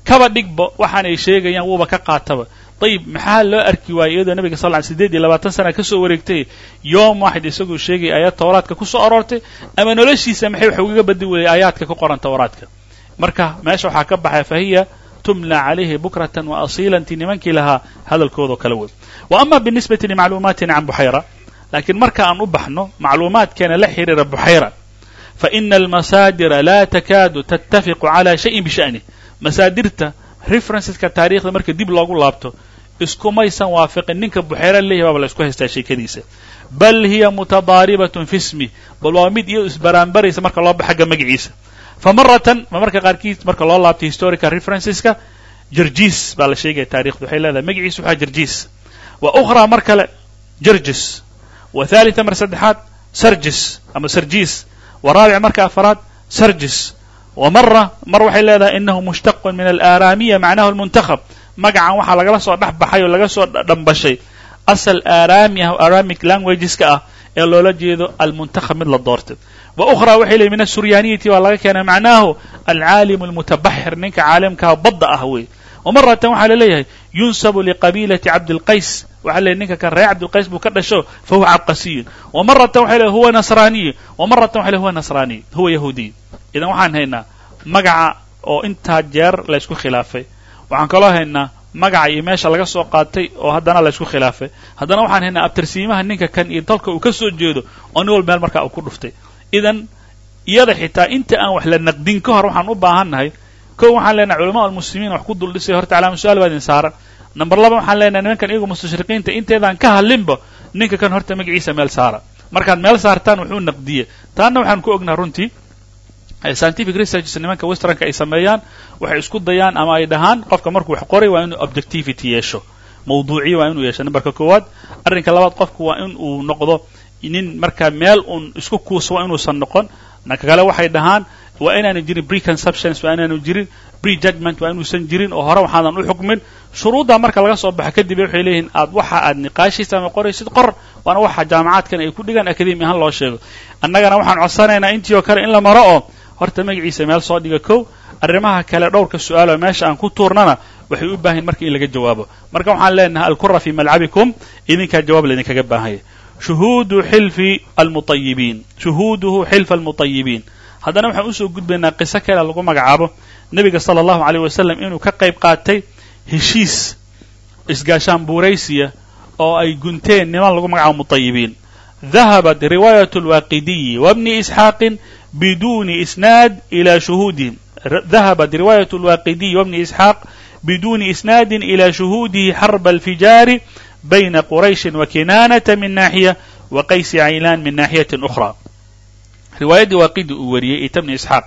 Speaker 1: Kaba dhigba waxaan ay sheegayaan wuuba ka qaataba ayib maxaa loo arki waayey iyadoo nebiga sal ly sideed iyo labaatan sana ka soo wareegtay? Yoom waaxid isagoo sheegaya aayaad tawraadka ku soo aroortay ama noloshiisa maxay wax ugaga badi weyay aayaadka ku qoran tawraadka? Marka meesha waxaa ka baxay fahiya tumla calayhi bukratan wa asiilanti nimankii lahaa hadalkoodao kala wey wa ama binisbati limacluumaatina can buxayra laakiin marka aan u baxno macluumaadkeena la xiriira buxayra fa ina almasaadira laa takaadu tattafiqu cala shayin bisha'nih masaadirta referenceska taarikhda marka dib loogu laabto iskumaysan waafiqin ninka buxeera leeyahy baaba la isku haystaa sheekadiisa. Bal hiya mutadaaribatun fi ismi bal waa mid iyado isbaraanbaraysa marka loo ba xagga fa maratan ma marka qaarkiis marka loo laabtay historical referenceska jerjis baa la sheegaya taarikhda waxay leedahay magaciisa waxaa jerjis wa ukhraa mar kale jerjis wa thalitha mar saddexaad sarjis ama sarjis. Wa raabic marka afaraad sarjis wa mara mar waxay leedahay inahu mushtaqun min alaaraamiya macnahu almuntakhab magacan waxaa lagala soo dhex baxay oo laga soo dhambashay asal aaraami ah aramic languageska ah ee loola jeedo almuntakhab mid la doortay wa ukhraa waxay leeyihiin min asuryaaniyati waa laga keenay macnaahu alcaalimu almutabaxir ninka caalimkaha badda ah wey wa maratan waxaa la leeyahay yunsabu liqabiilati cabdilqays waxa leeyahy ninka kan reer cabdilqays buu ka dhasho fa huwa cabqasiyun wa maratan waxay leeyahy huwa nasraaniyu wa maratan waxay leeyahy huwa nasraaniy huwa yahuudiy idan waxaan haynaa magaca oo intaa jeer la ysku khilaafay. Waxaan kaloo haynaa magaca iyo meesha laga soo qaatay oo haddana la ysku khilaafay. Haddana waxaan haynaa abtirsiimaha ninka kan iyo dalka uu ka soo jeedo oo nin wal meel markaa uu ku dhuftay. Idan iyada xitaa inta aan wax la naqdin ka hor waxaan u baahan nahay kow waxaan leenahay culamaa almuslimiin wax ku duldhisay horta calaama su'aal baa idin saaran number laba waxaan leenahay nimankan iyagu mustashriqiinta inteedaan ka hadlinba ninka kan horta magaciisa meel saara. Markaad meel saartaan wuxuu naqdiye taana waxaan ku ognaha runtii scientific researches nimanka westernka ay sameeyaan waxay isku dayaan ama ay dhahaan qofka markuu wax qoray waa inuu objectivity yeesho mawduuciya waa inuu yeesho. Numberka koowaad arrinka labaad qofku waa in uu noqdo nin markaa meel uun isku kuusa waa inuusan noqon. Nanka kale waxay dhahaan waa inaanu jirin preconceptions waa inaanu jirin prejudgment waa inuusan jirin oo hore waxaadan u xukmin. Shuruuddaa marka laga soo baxa kadib waxay leeyihiin aad waxa aad niqaashaysa ama qoraysid qor waana waxa jaamacaadkan ay ku dhigaan akademi ahaan loo sheego. Annagana waxaan codsanaynaa intii oo kale in la maro oo horta magaciisa meel soo dhiga kow arrimaha kale dhowrka su'aaloo meesha aan ku tuurnana waxay u baahan marka in laga jawaabo marka waxaan leenahay alkura fii malcabikum idinkaa jawaab laydinkaga baahanya shuhuudu xilfi almutayibiin. Shuhuuduhu xilfa almutayibiin. Haddana waxaan u soo gudbaynaa qiso kale lagu magacaabo. Nebiga sala allahu aleyh wasalam inuu ka qayb qaatay heshiis isgaashaan buuraysiya oo ay gunteen niman lagu magacaabo mutayibiin. Dahabat riwaayat alwaaqidiyi wabni isxaaqin biduni isnaad ila shuhuudihim dahabat riwaayat alwaaqidiyi wabni isxaaq biduni isnaadin ila shuhuudihi xarba alfijaari bayna qurayshin wa kinaanata min naaxiya wa qaysi caylaan min naaxiyatin ukhra riwaayaddii waaqidi uu wariyey ita bni isxaaq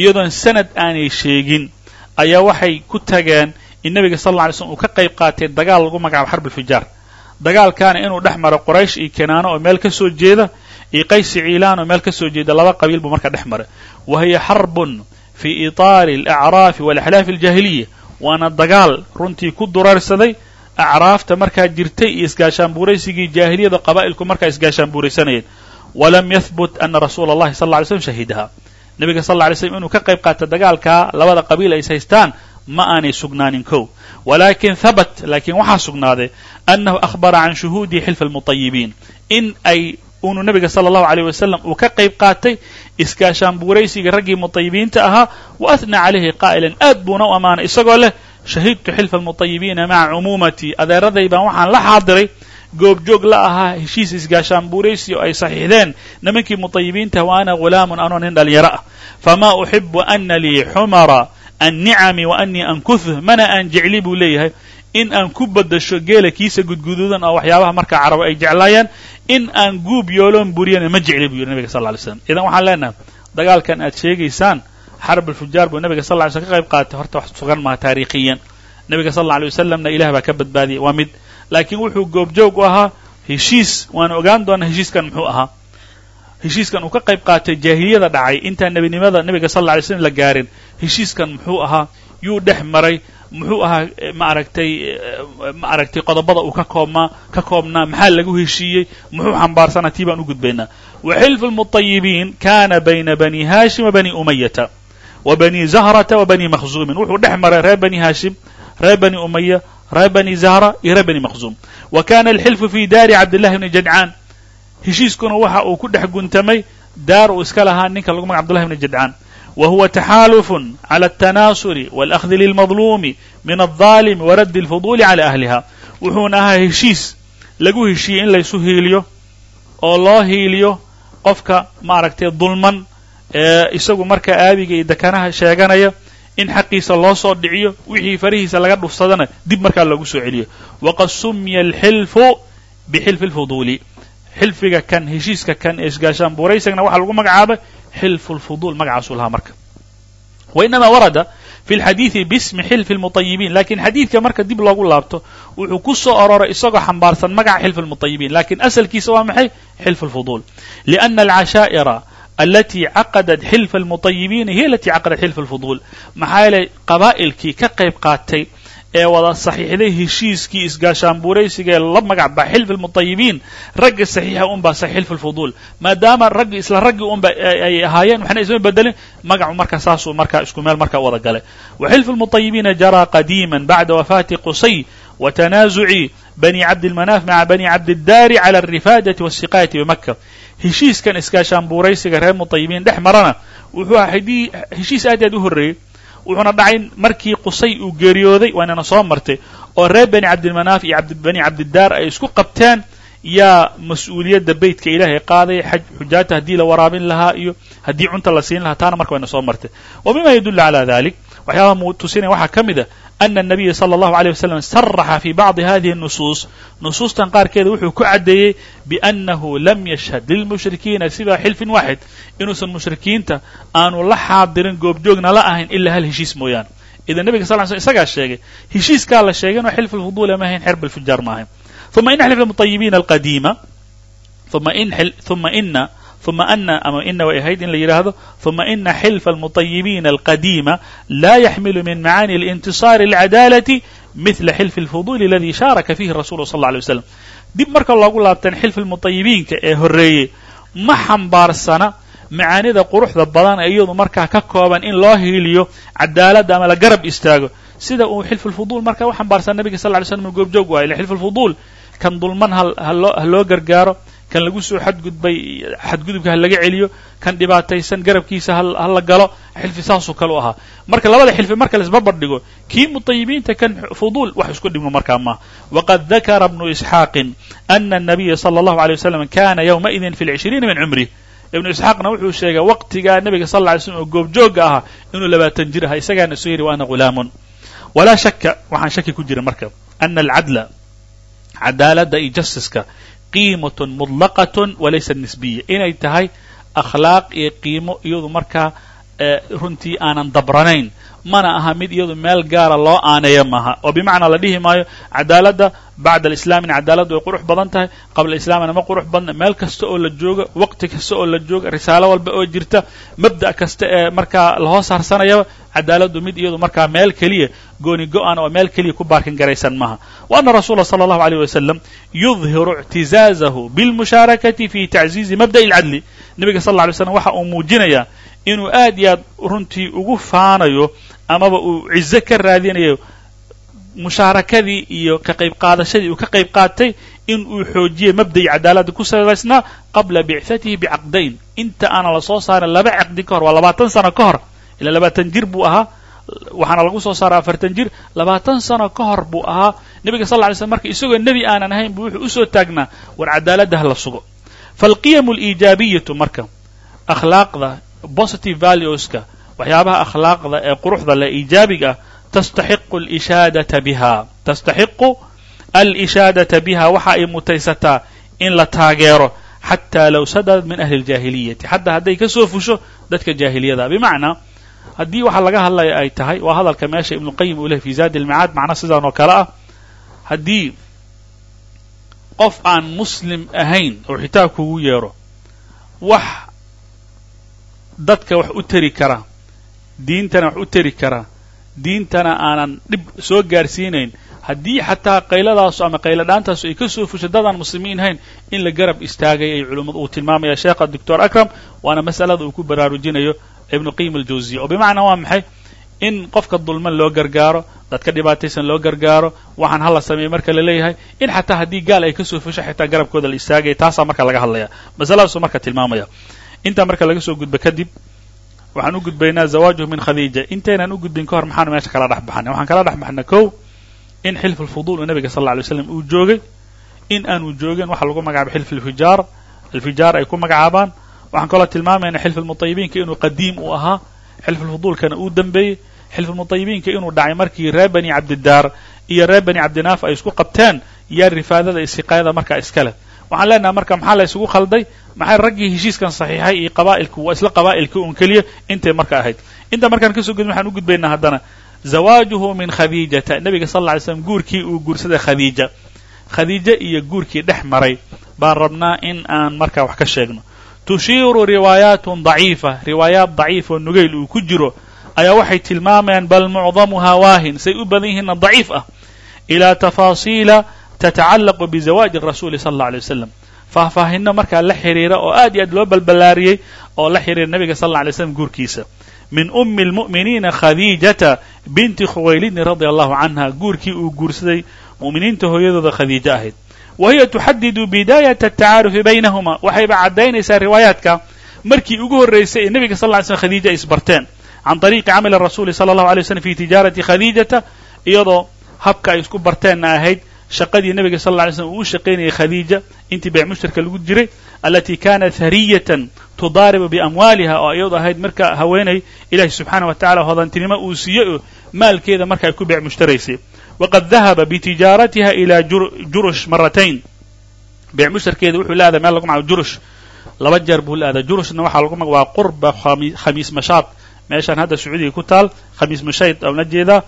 Speaker 1: iyadoon sanad aanay sheegin ayaa waxay ku tageen in nebiga sal alla alay slm uu ka qayb qaatay dagaal lagu magacaabo xarb alfijaar dagaalkaana inuu dhex maro qoraysh iyo kinaano oo meel ka soo jeeda iyo qaysi ciilaan oo meel ka soo jeeda laba qabiil buu marka dhex maray. Wa hiya xarbun fii itaari alacraafi walaxlaafi aljaahiliya. Waana dagaal runtii ku duraarsaday acraafta markaa jirtay iyo isgaashaan buuraysigii jaahiliyada qabaa'ilku markaa isgaashaan buuraysanayeen. Walam yahbut ana rasuula allahi sal lla ly slm shahidaha. Nebiga sal lla lay slm inuu ka qayb qaato dagaalkaa labada qabiil ay is haystaan ma aanay sugnaanin kow. Walaakin habat laakiin waxaa sugnaaday annahu akhbara can shuhuudi xilfa almutayibiin. In ay unu nebiga sala allahu aleyh wasalam uu ka qayb qaatay iskaashaan buuraysiga raggii mutayibiinta ahaa wa ahnaa calayhi qaa'ilan aad buuna u ammaanay isagoo leh shahidtu xilfa almutayibiina maca cumuumatii adeeraday baan waxaan la xaadiray goobjoog la ahaa heshiis isgaashaan buuraysi oo ay saxiixdeen nimankii mutayibiinta wa ana ghulaamun anoo nin dhalinyaro ah. Famaa uxibu ana lii xumara annicami wa anii ankuth mana aan jecli buu leeyahay in aan ku badasho geela kiisa gudguduudan oo waxyaabaha markaa carabo ay jeclaayaan in aan guub yooloon buriyana ma jecli buu yidhi nabiga sal ly slam idan waxaan leenahay dagaalkan aad sheegaysaan xarb alfujaar buu nabiga sal ly slm ka qayb qaatay. Horta wax sugan maha taariikhiyan. Nabiga sal alla alay wasalamna ilah baa ka badbaadiyay waa mid. Laakiin wuxuu goobjoog u ahaa heshiis waan ogaan doonaa heshiiskan muxuu ahaa. Heshiiskan uu ka qayb qaatay jaahiliyada dhacay. Intaan nebinimada nebiga sal alay slam la gaarin. Heshiiskan muxuu ahaa yuu dhex maray. Muxuu ahaa maaragtay maaragtay qodobada uu ka koobmaa ka koobnaa maxaa lagu heshiiyey? Muxuu xambaarsanaa tii baan u gudbaynaa. Wa xilfu lmutayibiin kana bayna bani haashim wa bani umayata wa bani zahrata wa bani makhzuumin. Wuxuu dhex maray reer bani haashim reer bani umaya reer bani zahra iyo reer bani makhzuum. Wa kana alxilfu fi daari cabdillahi bni jadcaan. Heshiiskuna waxa uu ku dhex guntamay daar uu iska lahaa ninka lagu maga abdullahi bni jadcaan wa huwa taxaalufun cala altanaasuri walahdi lilmadluumi min aldaalimi wa raddi alfuduuli cala ahliha wuxuuna ahaa heshiis lagu heshiiyey in laysu hiiliyo oo loo hiiliyo qofka maaragtay dulman ee isagu markaa aabiga iyo dekanaha sheeganaya in xaqiisa loo soo dhiciyo wixii farihiisa laga dhufsadana dib markaa loogu soo celiyo waqad sumiya alxilfu bixilfi alfuduuli xilfiga kan heshiiska kan ee isgaashaan buuraysagna waxaa lagu magacaabay xilfu lfuduul magacaasuu lahaa marka. Wa inamaa warada fi lxadiidi bismi xilfi lmutayibiin laakiin xadiidka marka dib loogu laabto wuxuu ku soo aroray isagoo xambaarsan magaca xilfi lmutayibiin laakiin asalkiisa waa maxay? Xilfu lfuduul liana alcashaa'ira alati caqadat xilfa almutayibiina hiya alati caqadat xilfa alfuduul maxaa yeelay qabaa'ilkii ka qayb qaatay ee wada saxiixday heshiiskii isgaashaan buuraysiga ee la magac ba xilf almutayibiin ragga saxiixa unbaa xilf alfuduul maadaama raggi isla raggii unba ay ahaayeen waxna isma bedelin magacu marka saasuu markaa isku meel marka wada galay. Wa almutayibiina jaraa qadiima bacda wafaati qusay wa bani cabdilmanaaf maca bani cabdiddaari cala alrifaadati waasiqaayati bimaka heshiiskan isgaashaan buuraysiga reer mutayibiin dhex marana wuxuu ahaa heshiis aad aad u horreeyey wuxuuna dhacay markii qusay uu geeriyooday waanana soo martay oo reer bani cabdilmanaaf iyo bani cabdidaar ay isku qabteen yaa mas'uuliyadda beytka ilaahay qaaday xujaata haddii la waraabin lahaa iyo haddii cunta la siin lahaa taana marka wayna soo martay. Wa mima yadullu calaa dalik waxyaabaha tusinaya waxaa ka mid a ana الnabiya salى اllahu عalيه wasalam saraxa fi bacdi hadihi الnusuus nusuustan qaarkeeda wuxuu ku caddeeyey biأnnahu lam yashhad lilmushrikiina sida xilfin waaxid inuusan mushrikiinta aanu la xaadirin goobjoogna la ahayn ilaa hal heshiis mooyaane idan nebiga sal l sl isagaa sheegay heshiiskaa la sheegayno xilf اlfuduula ma ahayn xerb اlfujaar ma ahayn ثuma in xlf اlmطayibiina alqadiima uma ina uma ana ama ina way ahayd in la yidhaahdo uma ina xilfa almutayibiina alqadiima laa yaxmilu min macaani اlintiصaari اlcadaalati mila xilfi اlfuduuli aladi shaaraka fihi rasulu sal اlla alay waslam dib marka loogu laabtan xilfi lmutayibiinka ee horreeyey ma xambaarsana macaanida quruxda badan ee iyadu markaa ka kooban in loo hiiliyo cadaaladda ama la garab istaago sida uu xilfu lfuduul markaa u xambaarsan nabiga sal ly slam goobjoog waay xilfu lfuduul kan dulman ha loo gargaaro kan lagu soo xadgudbay xadgudubka ha laga celiyo kan dhibaataysan garabkiisa ha la galo xilfi saasoo kale u ahaa marka labada xilfi marka laisbarbar dhigo kii mutayibiinta kan fuduul wax isku dhigmo markaa maaha waqad dakara bnu isxaaqin ana الnabiya salى اllahu alيه wasalam kana ywmaidin fi lcishriina min cumrih ibnu isxaaqna wuxuu sheegay waqtigaa nabiga sal lla ly slm oo goobjooga ahaa inuu labaatan jir aha isagaana soo yidhi wa ana ghulaamun walaa shaka waxaan shaki ku jira marka ana alcadla cadaaladda iyo justiska qiimatun mudlaqatun walaysa nisbiya. Inay tahay akhlaaq iyo qiimo iyadu markaa runtii aanan dabranayn mana aha mid iyadu meel gaara loo aaneeya maaha oo bimacnaa la dhihi maayo cadaaladda bacda alislaamina cadaaladdu way qurux badan tahay qabla islaamina ma qurux badna. Meel kasta oo la jooga waqti kasta oo la jooga risaalo walba oo jirta mabda' kasta ee markaa lahoos harsanayaba cadaaladdu mid iyadu markaa meel keliya gooni go-an oo meel keliya ku baarkin garaysan maaha wa ana rasuula sala allahu aleyh wasalam yudhiru ictizaazahu bilmushaarakati fi tacziizi mabda'i alcadli nebiga sal lla ly slam waxa uu muujinayaa inuu aad iyo aad runtii ugu faanayo amaba uu cizo ka raadinayo mushaarakadii iyo ka qayb qaadashadii uu ka qayb qaatay in uu xoojiyey mabda'i cadaaladda ku salaysnaa qabla bicatihi bicaqdayn inta aana la soo saarin laba caqdi ka hor waa labaatan sano ka hor ilaa labaatan jir buu ahaa waxaana lagu soo saaray afartan jir labaatan sano ka hor buu ahaa. Nebiga sal ly slm marka isagoo nebi aanan ahayn buu wuxuu u soo taagnaa war cadaaladda ha la sugo faalqiyamu aliijaabiyatu marka akhlaaqda positive valueska waxyaabaha akhlaaqda ee quruxda le iijaabiga ah tastaxiqu alishaadata biha. Tastaxiqu alishaadata biha waxa ay mutaysataa in la taageero xataa low sadad min ahli اljaahiliyati xataa hadday ka soo fusho dadka jaahiliyada. Bimacnaa haddii waxa laga hadlaya ay tahay waa hadalka meesha ibnuqayim uu leh fi zaadi almicaad macna sidaan oo kale ah. Haddii qof aan muslim ahayn oo xitaa kugu yeero wax dadka wax u tari kara diintana wax u tari kara diintana aanan dhib soo gaarsiinayn. Haddii xataa qayladaasu ama qayladhaantaasu ay ka soo fushay dadaan muslimiin ahayn in la garab istaagay ay culimmadu uu tilmaamaya sheekha doctor akram waana masalada uu ku baraarujinayo ibnu qayim aljawziya oo bimacnaa waa maxay? In qofka dulman loo gargaaro dadka dhibaataysan loo gargaaro waxaan hala sameeyey marka la leeyahay in xataa haddii gaal ay ka soo fusho xitaa garabkooda la istaagaya taasaa marka laga hadlaya masaladaasuu marka tilmaamaya. Intaa marka laga soo gudbo kadib waxaan u gudbaynaa zawaajuhu min khadiija. Intaynan u gudbin ka hor maxaanu meesha kala dhex baxnay? Waxaan kala dhex baxnay kow in xilfu lfuduul uu nabiga sal alla alay slam uu joogay in aanu joogin waxa lagu magacaabay xilfu alfijaar alfijaar ay ku magacaabaan. Waxaan kaloo tilmaamaynaa xilfu lmutayibiinka inuu qadiim uu ahaa xilfu lfuduulkana uu dembeeyey xilfu lmutayibiinka inuu dhacay markii reer bani cabdidaar iyo reer bani cabdinaaf ay isku qabteen yaa rifaadada iyo siqaayada markaa iska leh waxaan leenahay marka maxaa la isugu khalday? Maxay raggii heshiiskan saxiixay iyo qabaa'ilku waa isla qabaa'ilka un keliya intay marka ahayd? Inta markaan ka soo gudbin waxaan u gudbaynaa haddana zawaajuhu min khadiijata. Nebiga sal lla slam guurkii uu guursaday khadiija. Khadiijo iyo guurkii dhex maray. Baan rabnaa in aan markaa wax ka sheegno. Tushiiru riwaayaatun daciifa. Riwaayaat daciif oo nugayl uu ku jiro ayaa waxay tilmaamayaan bal mucdamuhaa waahin. Say u badan yihiinna daciif ah. Ilaa tafaasiila tatacallaqu bizawaaji rasuuli sala alla alay wasalam faahfaahinno markaa la xiriira oo aad iyo aad loo balballaariyey oo la xiriira nebiga sal alla alay slam guurkiisa min ummi lmu'miniina khadiijata binti khuwaylidin radia allahu canha guurkii uu guursaday mu'miniinta hooyadooda khadiijo ahayd wa hiya tuxadidu bidaayata atacaarufi baynahuma waxayba caddaynaysaa riwaayaadka markii ugu horraysay ee nebiga sal lla ly slm khadiija ay isbarteen can طariiqi camali rasuuli sala allahu alay slam fi tijaarati khadiijata iyadoo habka ay isku barteenna ahayd shaqadii nebiga sal lla ly slm uu u shaqaynayay khadiija intii bayc mushtarka lagu jiray alatii kanat hariyatan tudaaribu biamwaaliha oo iyadu ahayd marka haweenay ilahi subxaanah wa tacala hodantinimo uu siiyey oo maalkeeda marka ay ku bayc mushtaraysay. Waqad dahaba bitijaaratiha ilaa jurush maratayn bayc mushtarkeeda wuxuu leedahay meel lagu magaco jurush. Laba jeer buu leedahay jurushna waxaa lagu mag waa qurba khamiis mashaad. Meeshaan hadda sacuudiga ku taal khamiis mashayd oona jeedaa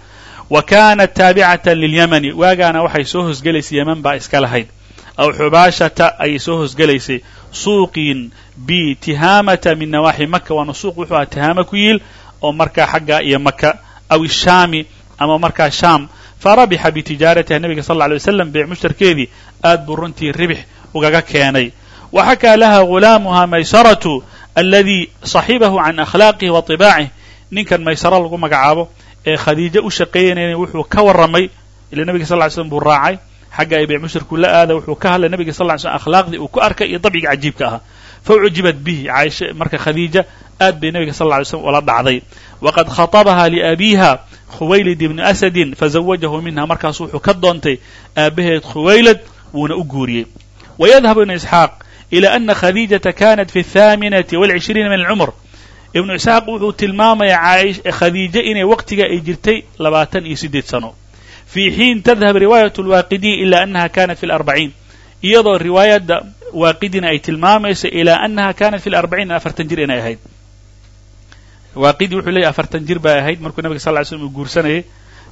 Speaker 1: wa kanat taabicatan lilyamani waagaana waxay soo hosgelaysay yeman baa iska lahayd. Aw xubaashata ayay soo hosgelaysay suuqin bitihaamata min nawaaxi maka waana suuq wuxuu ahaa tihaama ku yiil oo markaa xagga iyo maka aw ishaami ama markaa shaam. Farabixa bitijaaratiha nebiga sal lla lay waslam beec mushtarkeedii aad buu runtii ribix ugaga keenay. Wa xakaa laha ghulaamuha maysaratu aladii saxibahu can akhlaaqihi wa طibaacih ninkan maysaro lagu magacaabo ee khadiijo u shaqeeyanayna wuxuu ka warramay ila nebiga sal ly slm buu raacay xagga ay beec mushtarku la aada wuxuu ka hadlay nebiga sal ly slm akhlaaqdii uu ku arkay iyo dabciga cajiibka ahaa. Faucjibat bihi caaisha marka khadiija aad bay nebiga sal ly slm ula dhacday. Waqad khatabaha liabiiha khuwaylid ibni asadin fazawajahu minha markaas wuxuu ka doontay aabaheed khuwaylad wuuna u guuriyey. Wayadhabu ibnu isxaaq ila ana khadiijata kanat fi athaaminati walcishriina min alcumr ibnu isxaaq wuxuu tilmaamayaa khadiijo inay waqtiga ay jirtay labaatan iyo siddeed sano. Fii xiin tadhab riwaayat lwaaqidiy ila anaha kanat fi larbaciin iyadoo riwaayadda waaqidina ay tilmaamayso ilaa anaha kanat fi larbaciin afartan jir inay ahayd. Waaqidi wuxuu leeyahy afartan jir bay ahayd markuu nabiga sal ly slm uu guursanayay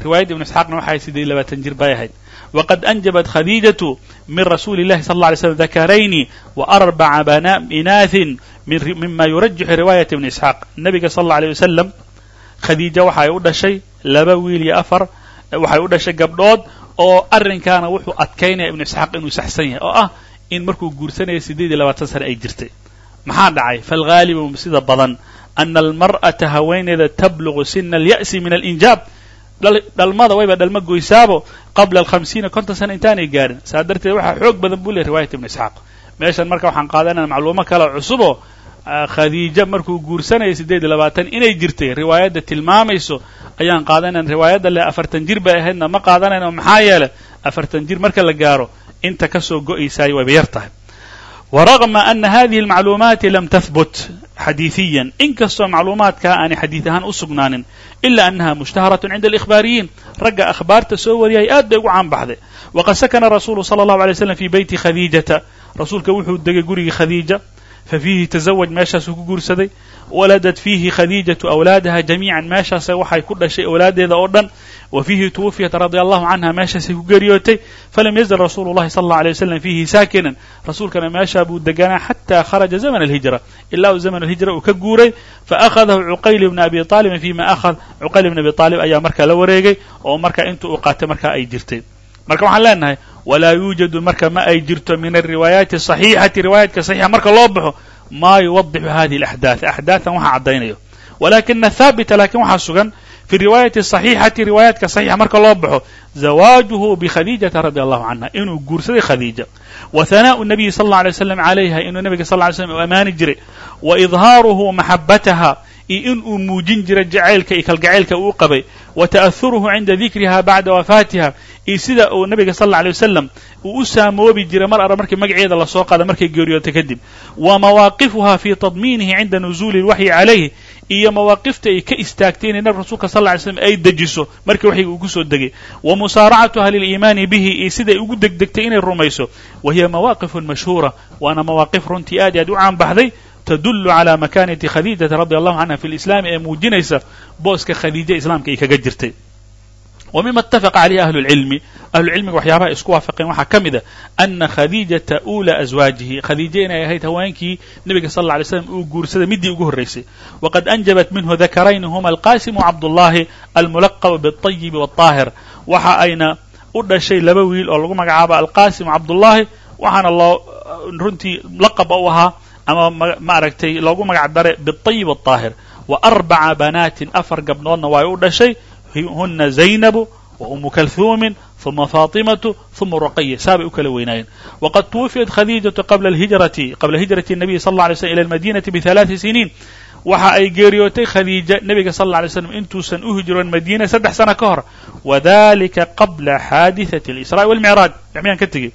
Speaker 1: riwaayadda ibnu isxaaqna waxay siddeed labaatan jir bay ahayd. Waqad anjabat khadiijatu min rasuuli illahi sal alla alay slam dakarayni wa arbaca inaahin mima yurajixu riwaayat ibni isxaaq. Nebiga sal alla alay wasalam khadiija waxay u dhashay laba wiil iyo afar waxay u dhashay gabdhood oo arrinkaana wuxuu adkaynaya ibnu isxaaq inuu saxsan yahay oo ah in markuu guursanaya siddeed iyo labaatan sane ay jirtay. Maxaa dhacay? Falghaalibu sida badan. Ana almar'ata haweeneyda tablugu sina alya'si min alinjaab. Dhalmada wayba dhalmo goysaabo qabla alhamsiina konton sana intaanay gaarin. Saa darteed waxaa xoog badan buu ley riwayat ibnu isxaaq. Meeshan marka waxaan qaadanaya macluumo kale cusuboo khadiija markuu guursanayay siddeed labaatan inay jirtay riwaayadda tilmaamayso ayaan qaadanayna riwaayadda le afartan jir bay ahaydna ma qaadanayno maxaa yeelay afartan jir marka la gaaro inta ka soo go'aysaay wayba yar tahay. Waragma ana hadihi almacluumaati lam tahbut xadiiثiyan in kastoo macluumaadkaa aanay xadiid ahaan u sugnaanin ila annaha mushtaharatun cinda alikhbaariyiin. Ragga akhbaarta soo wariyay aad bay ugu caan baxday waqad sakana rasuulu sala allahu alay slam fi beyti khadiijata. Rasuulka wuxuu degay gurigii khadiija fa fiihi tasawaj meeshaasuu ku guursaday waladat fiihi khadiijatu awlaadaha jamiican meeshaase waxay ku dhashay awlaaddeeda oo dhan wa fiihi tuwufiyat radia allahu canha meeshaasay ku geeriyootay falam yazal rasuulu llahi sala allau alay waslam fiihi saakinan rasuulkana meeshaa buu deganaa xataa kharaja zaman alhijra ilaa uu zaman alhijra uu ka guuray faأkhadahu cuqayl bna abi aalibin fima ahad cuqayl bn abi aalib ayaa markaa la wareegay oo markaa inta uu qaatay markaa ay jirtay marka waxaan leenahay walaa yuujadu marka ma ay jirto min alriwaayaati asaxiixati riwaayaadka saxiixa marka loo baxo maa yuwadixu hadihi alaxdaad axdaatan waxa caddaynayo. Walakina haabita laakiin waxaa sugan fi riwaayati asaxiixati riwaayaadka saxiixa marka loo baxo zawaajuhu bikhadiijata radi allahu canha inuu guursaday khadiija. Wa hanaa'u nabiyi sal alla alay waslam calayha inuu nabiga sal ly slam u ammaani jiray. Wa idhaaruhu maxabataha iyo in uu muujin jiray jacaylka iyo kalgacaylka uu qabay. Wa ta'ahuruhu cinda dikriha bacda wafaatiha iyo sida uu nabiga sal alla alay wasalam uu u saamoobi jiray mar arra markii magaceeda la soo qaada markay geeriyootay kadib. Wa mawaaqifuha fi tadmiinihi cinda nuzuuli lwaxyi calayh iyo mawaaqifta ay ka istaagtay inay nabig rasuulka sal ly slam ay dejiso markii waxyiga uu ku soo degay. Wa musaaracatuha liliimaani bihi iyo siday ugu degdegtay inay rumayso. Wa hiya mawaaqifun mashhuura waana mawaaqif runtii aad i aad u caan baxday tadulu calى makanati khadiijata radi allahu canha fi lislaami ee muujinaysa booska khadiija islaamka ay kaga jirtay wa mima اtafaqa calayhi ahlu اlcilmi ahlucilmiga waxyaabaha isku waafaqeen waxaa ka mid a ana khadiijata ula aswaajihi khadiija inay ahayd haweenkii nebiga sal lla lay slam uu guursaday middii ugu horraysay waqad anjabat minhu dakarayni huma alqasim cabdullahi almulaqab bاطayibi wالطaahir waxa ayna u dhashay laba wiil oo lagu magacaabo alqasim cabdullahi waxaana loo runtii laqaba u ahaa ama ma aragtay loogu magac dare bالطayib الطaahir wa arbaca banaatin afar gabdhoodna waa u dhashay huna zaynabu wa umu kalhuumin ثuma faطimatu ثuma ruqaya saa bay u kala weynaayeen waqad twufiyat khadiijaةu qabla hijrati qabla hijrati الnabiy sal اه alay slm ilى اlmadinati bثalaaثi siniin waxa ay geeriyootay khadiija nebiga sal lla alay slam intuusan u hijroon madiina saddex sano ka hor wadalika qabla xaadiثaةi اlإsrاء wاlmicraaj miyaan ka tegey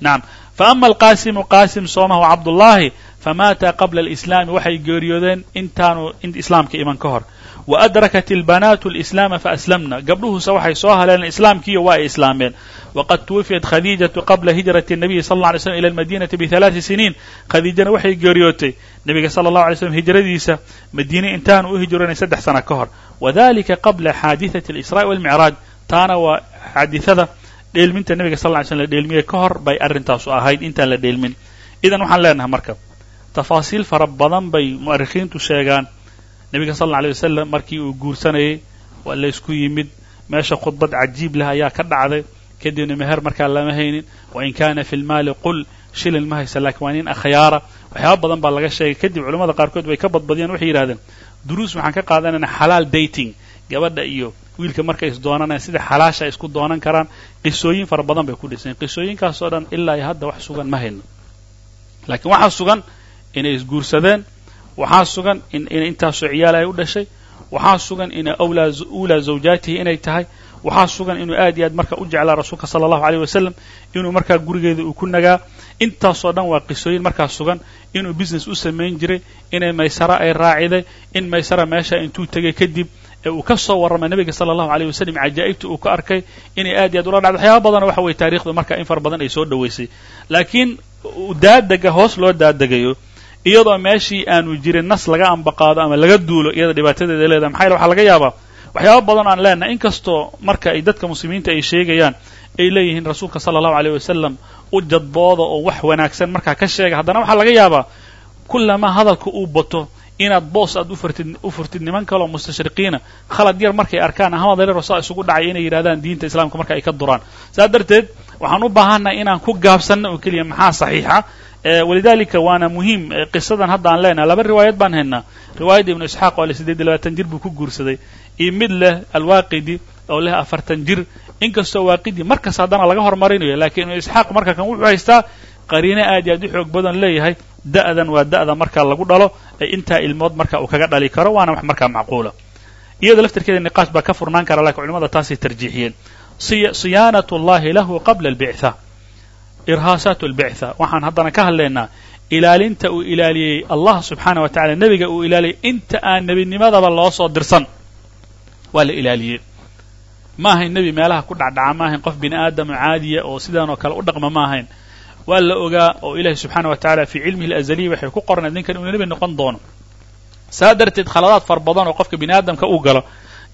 Speaker 1: naam faama alqasimu qasim soomah wa cabdullaahi famaata qabla alislaami waxay geeriyoodeen intaanu islaamka iman ka hor wa adrakat ilbanaatu alislaama faaslamna gabdhuhuuse waxay soo haleeleen islaamkiiyo waa ay islaameen waqad tuwufiyat khadiijatu qabla hijrati الnabiyi sal اlla alay slm ila almadinati bihalaaثi siniin khadiijana waxay geeriyootay nebiga sala اllahu alay slm hijradiisa madiine intaanu u hijroonay saddex sana ka hor wadalika qabla xaadiثati اlisraءi walmicraaj taana waa xaadiثada dheelminta nebiga sal ly slm la dheelmiyey ka hor bay arrintaasu ahayd intaan la dheelmin. Idan waxaan leenahay marka tafaasiil fara badan bay mu'arikhiintu sheegaan. Nebiga sal alla alay wasalam markii uu guursanayay waa la ysku yimid meesha khudbad cajiib leh ayaa ka dhacday. Kadibna meher markaa lama haynin wain kana fi lmaali qul shilin ma haysa laakiin waa nin akhyaara. Waxyaaba badan baa laga sheegay. Kadib culamada qaarkood way ka badbadiyeen waxay yidhahdeen duruus waxaan ka qaadanayna xalaal dating gabadha iyo wiilka markay is sida xalaasha ay isku doonan karaan qisooyin fara badan bay ku dhisayen qisooyinkaasoo dhan ilaa iyo hadda wax sugan ma hayno laakiin waxaa sugan inay isguursadeen waxaa sugan inay intaasoo ciyaal ay u dhashay waxaa sugan ina ulaa zawjaatihi inay tahay waxaa sugan inuu aad iyo aad marka u jeclaa rasuulka sala allahu aleyh wasalam inuu markaa gurigeeda uu ku nagaa. Intaasoo dhan waa qisooyin markaa sugan inuu business u samayn jiray inay maysara ay raaciday in maysara meesha intuu tegay kadib ee uu ka soo warramay nebiga sala allahu aleyh wasalam cajaa'ibta uu ka arkay inay aad iyo aad ula dhacdo. Waxyaaba badanoo waxa weye taarikhda marka in fara badan ay soo dhoweysay laakiin daadega hoos loo daadegayo iyadoo meeshii aanu jirin nas laga ambaqaado ama laga duulo iyada dhibaatadeeda leedahay maxaa yele waxaa laga yaabaa waxyaaba badan aan leenahay inkastoo marka ay dadka muslimiinta ay sheegayaan ay leeyihiin rasuulka sala allahu aleyh wasalam u jadbooda oo wax wanaagsan markaa ka sheega. Haddana waxaa laga yaabaa kullamaa hadalka uu bato inaad boos aad u furtid niman kaleo mustashriqiina khalad yar markay arkaan ahmad reer saa isugu dhacay inay yidhahdaan diinta islaamka marka ay ka duraan. Saas darteed waxaan u baahannahay inaan ku gaabsanno oo keliya maxaa saxiixa walidalika waana muhiim qisadan hadda aan leenahay. Laba riwaayad baan haynaa riwaayadda ibnu isxaaq oo leh siddeed iyo labaatan jir buu ku guursaday. Iyo mid leh alwaaqidi oo leh afartan jir. Inkastoo waaqidi markas haddana laga hormarinayo lakiin ibnu isxaaq marka kan wuxuu haystaa qariino aad iyo aad u xoog badan leeyahay da'dan waa da'da marka lagu dhalo ee intaa ilmood marka uu kaga dhali karo waana wax markaa macquula iyada laftirkeeda niqaash baa ka furnaan kara lakiin culimada taasay tarjiixiyeen siyaanat اllahi lahu qabla اlbictha irhaasaat اlbictha waxaan haddana ka hadlaynaa ilaalinta uu ilaaliyey allah subxaana wa tacala nebiga uu ilaaliyey inta aan nebinimadaba loo soo dirsan waa la ilaaliyey ma ahayn nebi meelaha ku dhacdhaca ma ahayn qof bini aadamo caadiya oo sidan oo kale u dhaqma ma ahayn waa la ogaa oo ilahi subxaana wa tacala fii cilmihi alazaliy waxay ku qornayd ninkan inuu nebi noqon doono. Saa darteed khaladaad far badan oo qofka bini aadamka uu galo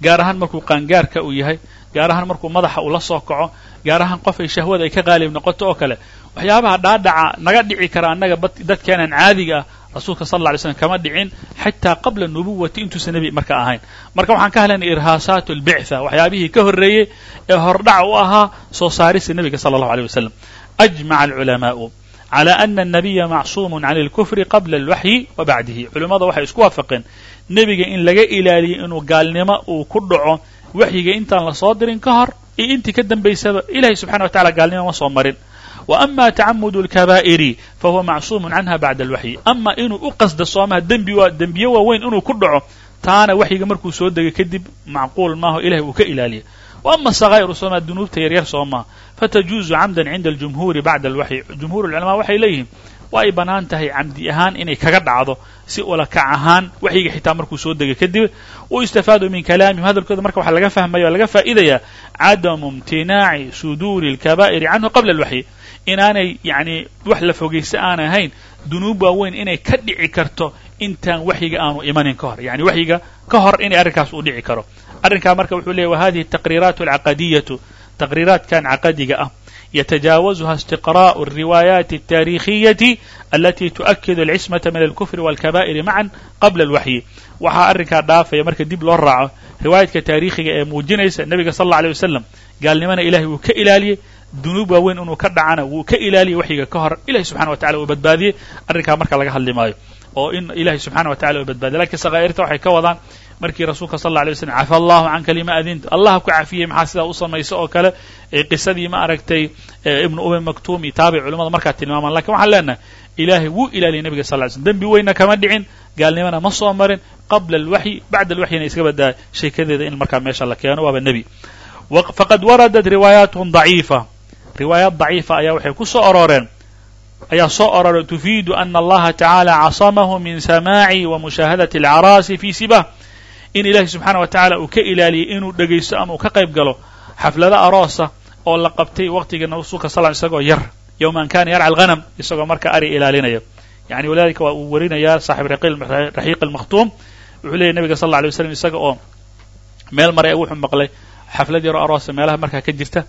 Speaker 1: gaar ahaan markuu qaangaarka uu yahay gaar ahaan markuu madaxa uu la soo kaco gaar ahaan qof ay shahwada ay ka qaalib noqoto oo kale waxyaabaha dhaadhaca naga dhici kara annaga dadkeenan caadiga ah rasuulka sal alla ly slam kama dhicin xataa qabla nubuwati intuusan nebi marka ahayn. Marka waxaan ka hadlaynay irhaasaat albictha waxyaabihii ka horreeyey ee hordhac u ahaa soo saarista nebiga sala allahu aleyh wasalam alculamaa'u cala ana annabiya macsuumun can alkufri qabla alwaxyi wa bacdihi culimmada waxay isku waafaqeen nebiga in laga ilaaliyo inuu gaalnimo uu ku dhaco waxyiga intaan la soo dirin ka hor iyo intii ka dambaysaba ilahay subxana wa tacala gaalnimo ma soo marin wa ama tacamudu alkabaa'iri fahuwa macsuumun canha bacda alwaxyi ama inuu u qasdo soomaha dembiye waaweyn inuu ku dhaco taana waxyiga markuu soo degay kadib macquul maaho ilahay uu ka ilaaliya ama sakaa'iru soomaa dunuubta yaryar soomaa fatajuuzu camdan cinda aljumhuuri bacda alwaxyi jumhuur ulculamaa waxay leeyihiin waa ay bannaan tahay camdi ahaan inay kaga dhacdo si ulakac ahaan waxyiga xitaa markuu soo degay kadib. U istafaadu min kalaamihim hadalkooda marka waxaa laga fahmaya o laga faa'idayaa cadamu imtinaaci suduuri alkabaa'iri canhu qabla alwaxyi. Inaanay yacni wax la fogaysa aan ahayn dunuub waaweyn inay ka dhici karto intaan waxyiga aanu imanin ka hor. Yani waxyiga ka hor inay arrinkaas uu dhici karo arrinkaa marka wuxuu leeyay wahadihi ataqriiraat alcaqadiyatu. Taqriiraatkan caqadiga ah. Yatajaawazuha istiqraa'u alriwaayaati altaariikhiyati alatii tu'akidu alcismata min alkufri waalkabaa'iri macan qabla alwaxyi waxaa arrinkaa dhaafaya marka dib loo raaco riwaayaadka taariikhiga ee muujinaysa nebiga sal alla alay wasalam gaalnimana ilahay wuu ka ilaaliyey dunuub waaweyn inuu ka dhacana wuu ka ilaaliyey waxyiga ka hor. Ilahay subxana wa tacala uu badbaadiyey. Arrinkaa marka laga hadli maayo. Oo in ilahay subxana wa tacala uu badbaadiye lakiin sakhaa'irta waxay ka wadaan markii rasuulka sal alla alay waslam cafa allahu canka lima adinta. Allah ku cafiyey maxaa sidaa u samaysa oo kale? Qisadii ma aragtay ibnu umi maktuum iyo taabic culamada markaa tilmaamaan. Lakin waxaan leenahay ilaahay wuu ilaaliyay nebiga sal ly slm dembi weynna kama dhicin gaalnimana ma soo marin. Qabla alwaxyi bacda alwaxyina iska badaa sheekadeeda in markaa meesha la keeno waaba nebi. Faqad waradat riwaayaatun daciifa. Riwaayaat daciifa ayaa waxay ku soo arooreen. Ayaa soo arooreen tufiidu ana allaha tacaala casamahu min samaaci wa mushaahadati alcaraasi fi sibah in ilahi subxaana wa tacala uu ka ilaaliyey inuu dhegaysto ama uu ka qayb galo xaflado aroosa oo la qabtay waqtiga rasuulka sal isagoo yar yowma an kana yarca alghanam isagoo marka ari ilaalinaya. Yani walidalika waa uu warinayaa saaxib raxiiq almakhtuum wuxuu leeyay nebiga sal alla alay waslam isaga oo meel maray wuxuu maqlay xaflad yaroo aroosa meelaha markaa ka jirta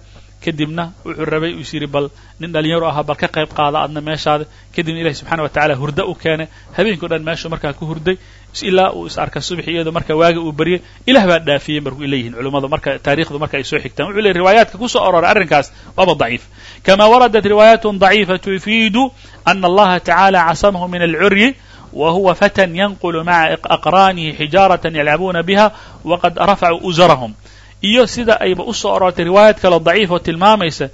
Speaker 1: kadibna wuxuu rabay uu is yidhi bal nin dhalinyaro ahaa bal ka qayb qaada adna meeshaada. Kadibna ilahi subxana watacala hurda u keenay. Habeenkii o dhan meeshuu markaa ku hurday ilaa uu is arkay subxi iyadoo marka waagi uu baryay ilaah baa dhaafiyey markuu leeyihiin culimmadu marka taarikhdu marka ay soo xigtaan. Wuxuu leey riwaayaadka ku soo aroray arrinkaas waaba daciif. Kama waradat riwaayaat daciifa tufiidu ana allaha tacala casamahu min alcuryi wahuwa fatan yanqulu maca aqraanihi xijaaratan yalcabuuna biha waqad rafacuu uzarahum iyo sida ayba u soo aroortay riwaayaad kaleo daciif oo tilmaamaysa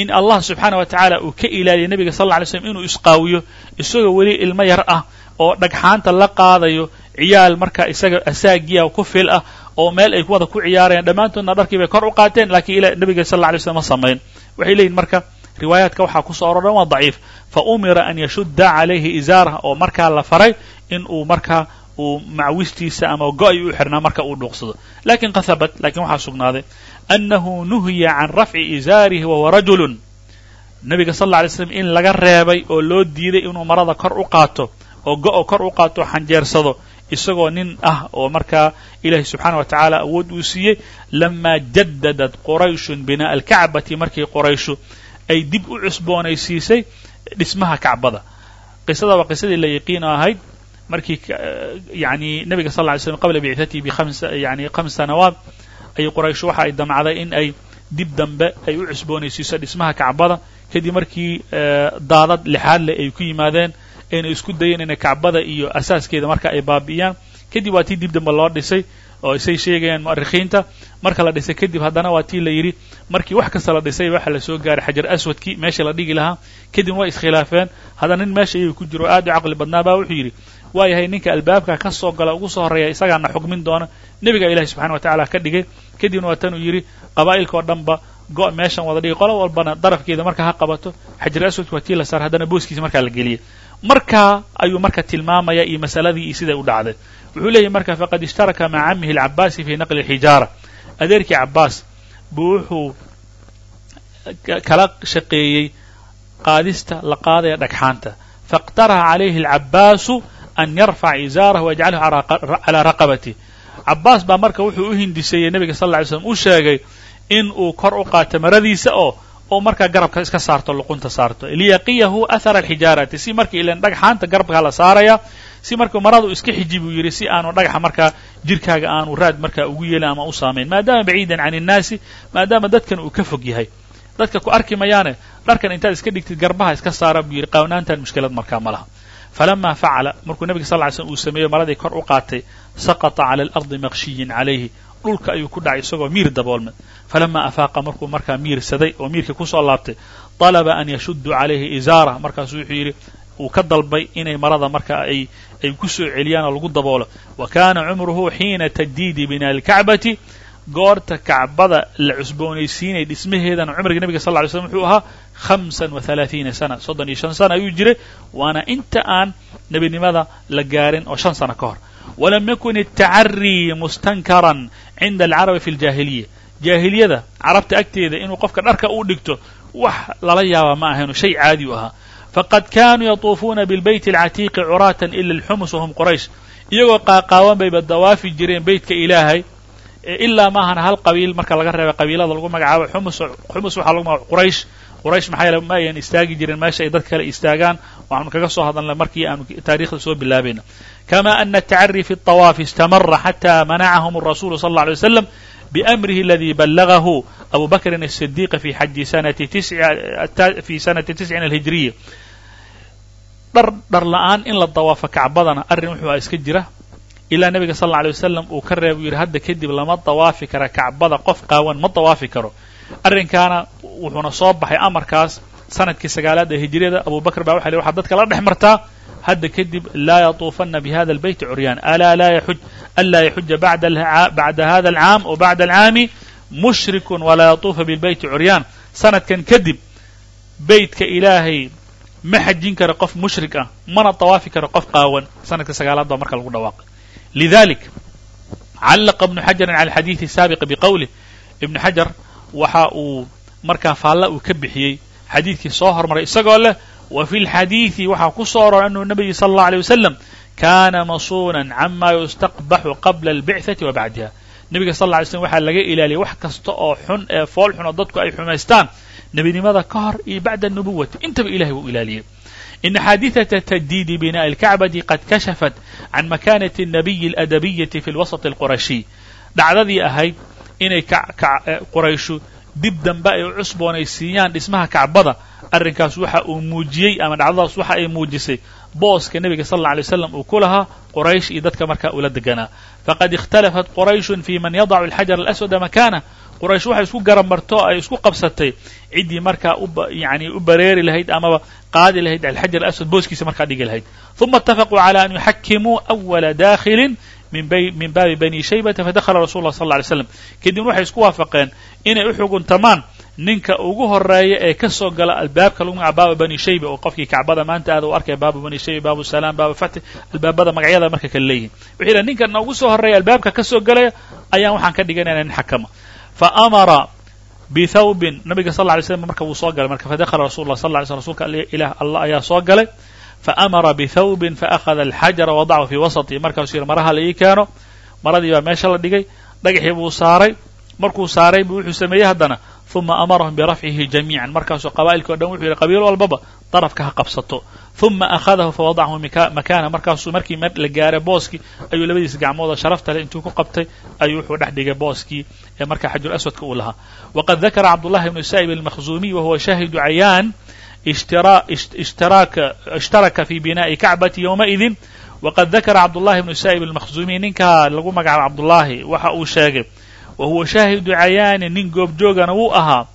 Speaker 1: in allah subxaana wa tacaala uu ka ilaaliyay nebiga sal lla ly slam inuu isqaawiyo isagoo weli ilmo yar ah oo dhagxaanta la qaadayo ciyaal marka isaga asaagiya ku fil ah oo meel ay wada ku ciyaarayaan. Dhammaantoodna dharkii bay kor u qaateen lakiin nebiga sal lla lay slam ma samayn. Waxay leeyihiin marka riwaayaadka waxaa ku soo aroran waa daciif. Fa umira an yashudda calayhi izaarah oo markaa la faray in uu markaa uu macwistiisa ama go'ay u xirnaa marka uu dhuuqsado. Lakin qad habat laakiin waxaa sugnaaday annahu nuhiya can rafci izaarihi wahuwa rajulun. Nebiga sal alla alay slam in laga reebay oo loo diiday inuu marada kor u qaato oo go-o kor u qaato xanjeersado isagoo nin ah oo markaa ilaahi subxaana wa tacaala awood uu siiyey lamaa jadadat qurayshun binaa'a alkacbati markii qurayshu ay dib u cusboonaysiisay dhismaha kacbada. Qisada waa qisadii la yaqiino ahayd markii yani nebiga sal ly slm qabla bicatihi biams yani khams sanawaat ayay qurayshu waxa ay damcday in ay dib dambe ay u cusboonaysiiso dhismaha kacbada kadib markii daadad lixaad leh ay ku yimaadeen ayna isku dayeen inay kacbada iyo asaaskeeda marka ay baabi'iyaan kadib waa tii dib dambe loo dhisay oo isay sheegayaan mu'arikhiinta marka la dhisay kadib haddana waa tii la yidhi markii wax kasta la dhisay waxa la soo gaaray xajar aswadkii meesha la dhigi lahaa kadibna way iskhilaafeen haddana nin meesha iyaga ku jiro aad u caqli badnaa baa wuxuu yidhi waa yahay ninka albaabka ka soo gala ugu soo horreeya isagaana xukmin doona. Nebiga ilahi subxana wa tacala ka dhigay. Kadibna waa tan uu yidhi qabaa'ilka oo dhanba go' meeshan wada dhigay qolo walbana darafkeeda marka ha qabato. Xajar aswadki waa tii la saar haddana booskiisa markaa la geliyay markaa ayuu marka tilmaamaya iyo masaladii iyo siday u dhacday. Wuxuu leeyahy marka faqad ishtaraka maca camihi alcabaasi fi naqli alxijaara. Adeerkii cabaas buu wuxuu kala shaqeeyey qaadista la qaadaya dhagxaanta. Faاqtaraha calayhi alcabaasu an yarfac izaarah wayajcalahu calaa raqabati cabaas baa marka wuxuu u hindiseeyey nebiga sal lla ly slam uu sheegay in uu kor u qaato maradiisa oo oo markaa garabka iska saarto luqunta saarto liyaqiyahu ahara alxijaarati si marka ilan dhagxaanta garabkaa la saaraya si marka maradu iska xiji buu yidhi si aanu dhagaxa markaa jirkaaga aanu raad markaa ugu yeelin ama u saamayn maadaama baciidan can innaasi maadaama dadkan uu ka fog yahay dadka ku arki mayaane dharkan intaad iska dhigtid garbaha iska saara buu yidhi qaawnaantan mushkilad markaa ma laha falama facala markuu nebiga sal ly slm uu sameeyo maradii kor u qaatay saqata cala alardi maqshiyin calayhi dhulka ayuu ku dhacay isagoo miir daboolmay. falama afaaqa markuu markaa miirsaday oo miirkii ku soo laabtay طalaba an yashuduu calayhi izaarah markaasuu wuxuu yidhi uu ka dalbay inay marada marka ay ay ku soo celiyaan oo lagu daboolo. wa kana cumruhu xiina tajdiidi bina alkacbati goorta kacbada la cusboonaysiinay dhismaheedana cumriga nebiga sal ly slm wuxuu ahaa hamsan wa sana soddon iyo shan sana ayuu jiray waana inta aan nebinimada la gaarin oo shan sana ka hor walam yakun atacarii mustankaran cinda alcarabi fi ljaahiliya jaahiliyada carabta agteeda inuu qofka dharka uu dhigto wax lala yaaba ma ahaynu shay caadi u ahaa faqad kaanuu yatuufuuna bilbeyti alcatiiqi curaatan ila alxumus wahum quraysh iyagoo qaaqaawan bayba dawaafi jireen beytka ilaahay ilaa maahan hal qabiil marka laga reebay qabiilada lagu magacaabo xums waxaa lagu magaca quraysh quraysh maxaa yeele ma ayan istaagi jirin meesha ay dad kale istaagaan waxaanu kaga soo hadalnay markii aanu taarikhda soo bilaabayna kama ana التacari fi الطawaafi اstamara xatى manacahum الrasulu sal اله عليه وsلم بأmrihi اladي balagahu abu bakrin الصdiq fi xaji fi sanati tiscin alhijriya dhar dhar la'aan in la dawaafo kacbadana arrin wuxuu a iska jira ilaa nebiga sal alla alay wasalam uu ka reeba u yidhi hadda kadib lama dawaafi kara kacbada qof qaawan ma dawaafi karo arrinkaana wuxuuna soo baxay amarkaas sannadkii sagaalaad ee hijriyada. Abu bakr baa waxa ley waxaad dadka la dhex martaa hadda kadib laa yatuufana bi hada albayt curyaan. Alaa laa yaxuj anlaa yaxuja bacda hada alcaam o bacda alcaami mushrikun walaa yatuufa bilbeyti curyaan. Sanadkan kadib beytka ilaahay ma xajin karo qof mushrik ah mana dawaafi karo qof qaawan. Sanadka sagaalaad baa marka lagu dhawaaqay. Lidalik callaqa ibnu xajarin cala alxadiidi saabiqi biqowlih ibnu xajar waxa uu markaa faalla uu ka bixiyey xadiidkii soo hormaray isagoo leh wa fi lxadiidi waxaa ku soo aroray anuu nabiyi sala allahu alay wasalam kana masuunan cama yustaqbaxu qabla albicثati wa bacdiha nebiga sal lla ly slm waxaa laga ilaaliyay wax kasta oo xun ee fool xun oo dadku ay xumaystaan nebinimada ka hor iyo bacda anubuwati intaba ilahay wuu ilaaliyey in xaadiثaةa تjdiidi binaءi اlkacbati qad kashafat can makanati الnabiyi اladabiyati fi اlwasaط اlqurashiy dhacdadii ahayd inay qurayshu dib dambe ay u cusboonaysiiyaan dhismaha kacbada arrinkaas waxa uu muujiyey ama dhacdadaas waxa ay muujisay. Booska nebiga sal alla alay slam uu ku lahaa qoraysh iyo dadka markaa ula deganaa faqad ikhtalafat qorayshun fi man yadacu alxajar alaswada makaanah quraysh waxay isku garamarto ay isku qabsatay. Ciddii markaa yani u bareeri lahayd amaba qaadi lahayd alxajar alaswad booskiisa markaa dhigi lahayd. Uma itafaquu cala an yuxakimuu awala dakhilin min baabi bani shaybata fadakhala rasul lah sal alay slam kadibna waxay isku waafaqeen inay u xuguntamaan ninka ugu horreeya ee ka soo gala albaabka lagu magaca baaba bani shayba oo qofkii kacbada maanta aada u arkaya baaba bani shayba baabu salaam baaba fatxi albaabada magacyada marka kale leeyihiin wuxuu yidhaha ninkan ugu soo horreeya albaabka ka soo galaya ayaan waxaan ka dhiganayna nin xakama fa amara bithawbin nabiga sal lay slam marka wuu soo galay marka fadakhala rasul lah sal ly slm rsulka ilah allah ayaa soo galay faamara bithawbin faأkhada alxajara wadachu fii wasطi markaasuu yidhi maraha la ii keeno maradii baa meesha la dhigay dhagaxii buu saaray markuu saaray buu wuxuu sameeyey haddana uma amarahum birafcihi jamiican markaasuu qabaa'ilki o dhan wuxuu yidhi qabiil walbaba darafka ha qabsato uma akhadahu fawadachu makaana markaasuu markii la gaaray booskii ayuu labadiisa gacmooda sharafta leh intuu ku qabtay ayuu wuxuu dhex dhigay booskii ee marka xajul aswadka uu lahaa waqad dakara cabdullahi bnu sa'ib almakhzuumiy wahuwa shaahidu cayaan ishtaraka fii binaa'i kacbati yowmaidin waqad dakara cabdullahi bnu saa'ib almakhzuumi ninkaa lagu magacaabo cabdullaahi waxa uu sheegay wa huwa shaahidu cayaani nin goobjoogana wuu ahaa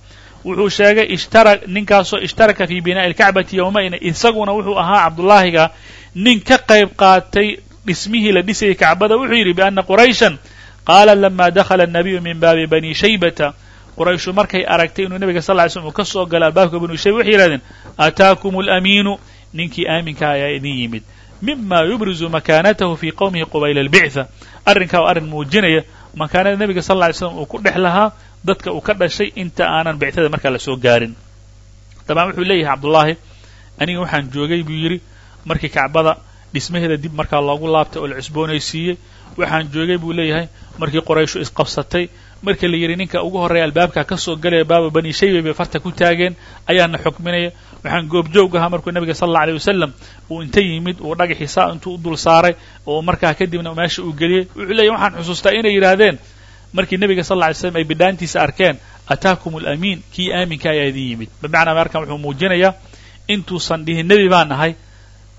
Speaker 1: wuxuu sheegay ishtara ninkaasoo ishtaraka fii binaa'i alkacbati yowmaidin isaguna wuxuu ahaa cabdullaahiga nin ka qayb qaatay dhismihii la dhisayay kacbada wuxuu yidhi bianna qurayshan qaala lama dakhala annabiyu min baabi بني shaybata qurayshu markay aragtay inuu nebiga sal ly slm uu ka soo galo albaabka banu shayba waxay yihahdeen ataakum alamiinu ninkii aaminka ayaa idin yimid. Mima yubrizu makaanatahu fii qowmihi qubayla albictha arrinkaa oo arrin muujinaya makaanada nebiga sal ly slam uu ku dhex lahaa dadka uu ka dhashay inta aanan bictada markaa la soo gaarin. Dabaan wuxuu leeyahay cabdullaahi aniga waxaan joogay buu yidhi markii kacbada dhismaheeda dib markaa loogu laabtay oo la cusboonaysiiyey waxaan joogay buu leeyahay markii qorayshu isqabsatay markii la yidhi ninka ugu horreeya albaabka ka soo galaya baaba bani shayba bay farta ku taageen ayaana xukminaya. Waxaan goobjoog ahaa markuu nebiga sal alla alay wasalam uu inta yimid uu dhagaxii saa intuu u dul saaray oo markaa kadibna meesha uu geliyey wuxuu leeyahy waxaan xusuustaa inay yidhaahdeen. Markii nebiga sal alla alay slam ay bidhaantiisa arkeen ataakum alamiin kii aaminka ayaa idin yimid. Bimacnaa markan wuxuu muujinayaa intuusan dhihin nebi baan nahay.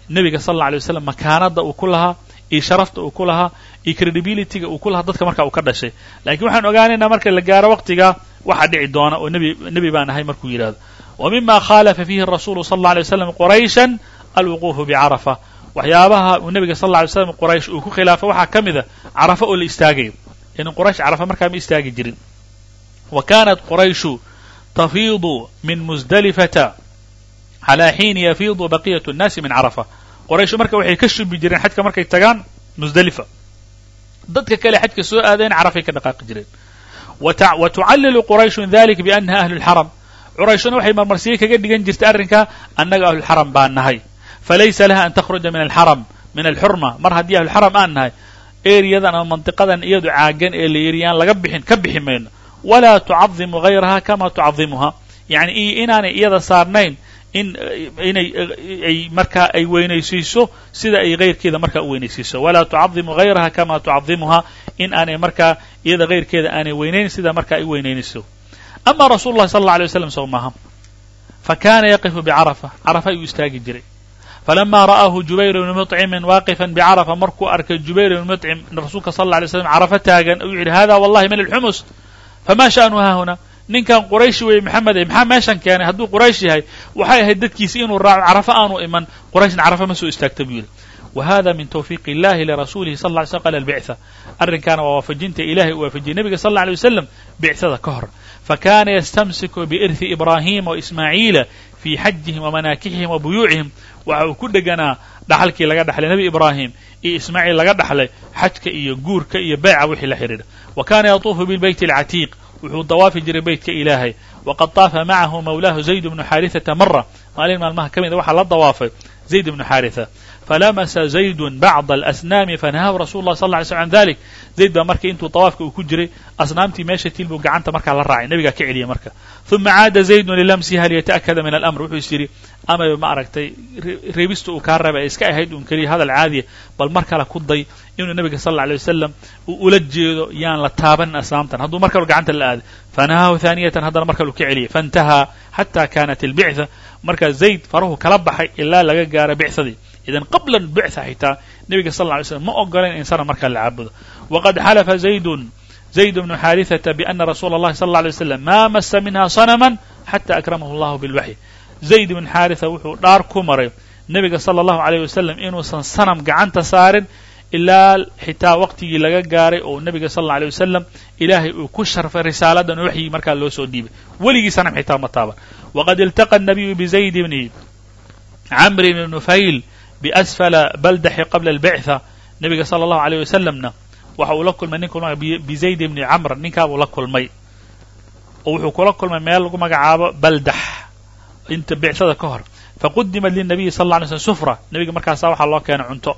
Speaker 1: Nebiga sal alla alay wasalam makaanada uu ku lahaa iyo sharafta uu ku lahaa iyo credibilityga uu ku lahaa dadka marka uu ka dhashay. Lakiin waxaan ogaanaynaa marka la gaaro waqtiga waxaa dhici doona oo nebi baan ahay markuu yidhahdo wa mima khaalafa fiihi rasulu sal alla alay waslam qurayshan alwuquufu bicarafa waxyaabaha uu nebiga sal alla alay slam quraysh uu ku khilaafay waxaa ka mid a carafa oo la istaagayo in quraysh carafa markaa ma istaagi jirin. Wa kanat qurayshu tafiidu min musdalifata calaa xiini yafiidu baqiyat nnaasi min carafa qorayshu marka waxay ka shubi jireen xajka markay tagaan musdalifa dadka kale xajka soo aadayn carafay ka dhaqaaqi jireen. Wa tucallilu qurayshun dalika biannaha ahlu lxaram qurayshuna waxay marmarsiye kaga dhigan jirtay arrinkaa annaga ahlulxaram baan nahay. Falaysa laha an takhruja min alxaram min alxurma mar haddii ahluxaram aan nahay eriyadan ama mantiqadan iyadu caagan ee la yidhi yaan laga bixin ka bixi mayno. Walaa tucadimu hayraha kama tucadimuha yani iyo inaanay iyada saarnayn in inay ay markaa ay weynaysiiso sida ay hayrkeeda markaa u weynaysiiso. Walaa tucadimu hayraha kama tucadimuha in aanay markaa iyada hayrkeeda aanay weynayn sida markaa ay weynaynayso ama rasuulu llahi sala alla alay waslam sow maaha fa kaana yaqifu bicarafa carafa. Ayuu istaagi jiray. Falama ra'aahu jubayr ibnu muطcimin waaqifan bicarafa markuu arkay jubayr ibnu muطcim rasuulka sal alla alay slam carafa taagan ayuu yidhi hada wallahi min alxumus fama sha'nu haahuna ninkan qurayshi weeye maxamed e maxaa meeshan keenay? Hadduu quraysh yahay waxay ahayd dadkiisi inuu raaco carafa aanu iman qurayshna carafa ma soo istaagta buu yidhi. Wa min tawfiiq illahi lirasuulihi sal ly slm qala albictha arrinkaana waa waafajinta ilahay uu waafajiyey nebiga sal alla alay wasalam bictada ka hor. Fakana yastamsiku biirhi ibrahima waismaaciila fii xajihim wamanaakixihim wa buyuucihim. Waxa uu ku dheganaa dhaxalkii laga dhaxlay nebi ibraahim iyo ismaaciil laga dhaxlay xajka iyo guurka iyo beyca wixii la xidhiidha. Wa kana yatuufu bilbeyti alcatiiq wuxuu dawaafi jiray beytka ilaahay. Waqad taafa macahu mawlaahu zayd bnu xaariثata mara maalin maalmaha ka mida ah waxaa la dawaafay zayd bnu xaariثa falamasa zaydun bacda alasnaami fanahahu rasul lah sal lla lay sl an dalik zayd baa marka intuu dawaafka uu ku jiray asnaamtii meesha til buu gacanta markaa la raacay nebigaa ka celiyay marka. Uma caada zaydun lilamsiha liyata'kada min alamr wuxuu is yidhi amay ma aragtay reebista uu kaa raba iska ahayd uun keliya hadal caadiya bal mar kale ku day inuu nebiga sal alla alay wasalam uu ula jeedo yaan la taabanin asnaamtan hadduu mar kale gacanta la aaday fanahaahu haaniyatan haddana mar kale uu ka celiyay faintahaa xata kanat albictha markaa zayd farahu kala baxay ilaa laga gaaro bicadii idan qabla bictha xitaa nebiga sal alay slam ma ogolayn in sana markaa la caabudo. Waqad xalafa zaydun. Zayd bnu xaarihata biana rasuula اllahi sal alay waslam ma masa minha sanama xata akramahu allahu bilwaxyi zayd ibn xaarisa wuxuu dhaar ku maray nebiga sala allahu alayh wasalam inuusan sanam gacanta saarin ilaa xitaa waqtigii laga gaaray oo nebiga sal alla alay wasalam ilaahay uu ku sharfay risaaladan waxyii markaa loo soo dhiibay. Weligii sanam xitaa ma taaban waqad iltaqa الnabiyu bizayd bni camri bni nufayl biasfala baldaxi qabla albictha nebiga sala allahu alayh wasalamna waxa uu la kulmay nin bizayd bni camr ninkaabuu la kulmay. Oo wuxuu kula kulmay meel lagu magacaabo baldax inta bicada ka hor. Faqudimat linabiyi sal lla alay slm sufra. Nebiga markaasaa waxaa loo keenay cunto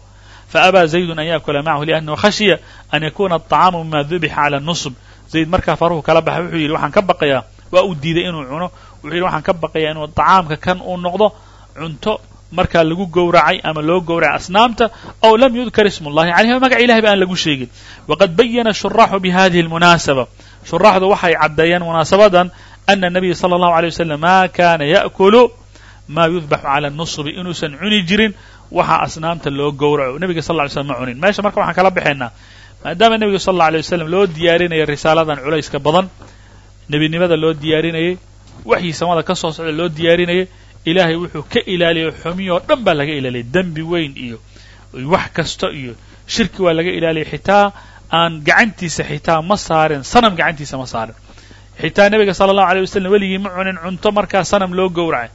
Speaker 1: faabaa zaydun an yaakula macahu liannahu khashiya an yakuna aطacaamu mima dubixa cala nusb zayd markaa faruhu kala baxay wuxuu yidhi waxaan ka baqayaa waa uu diiday inuu cuno wuxuu yidhi waxaan ka baqayaa inuu طacaamka kan uu noqdo cunto markaa lagu gowracay ama loo gowracay asnaamta aw lam yudkar ism اllahi calayha magaca ilahay ba aan lagu sheegin waqad bayana shuraxu bihadihi اlmunaasaba shuraxdu waxay caddeeyeen munaasabadan ana الnabiya salى اllahu alيه wasalam ma kana yaأkulu ma yudbaxu cala الnusbi inuusan cuni jirin waxa asnaamta loo gowraco. Nebiga sal ly slm ma cunin. Meesha marka waxaan kala baxaynaa maadaama nebiga sal alla alay wasalam loo diyaarinayay risaaladan culayska badan nebinimada loo diyaarinayay waxii samada ka soo socda loo diyaarinayay ilaahay wuxuu ka ilaaliyay xumiy oo dhan baa laga ilaaliyay. Dembi weyn iyo wax kasta iyo shirki waa laga ilaaliyay. Xitaa aan gacantiisa xitaa ma saarin. Sanam gacantiisa ma saarin. Xitaa nebiga sala allahu alay wasalam weligii ma cunin. Cunto markaa sanam loo gowracay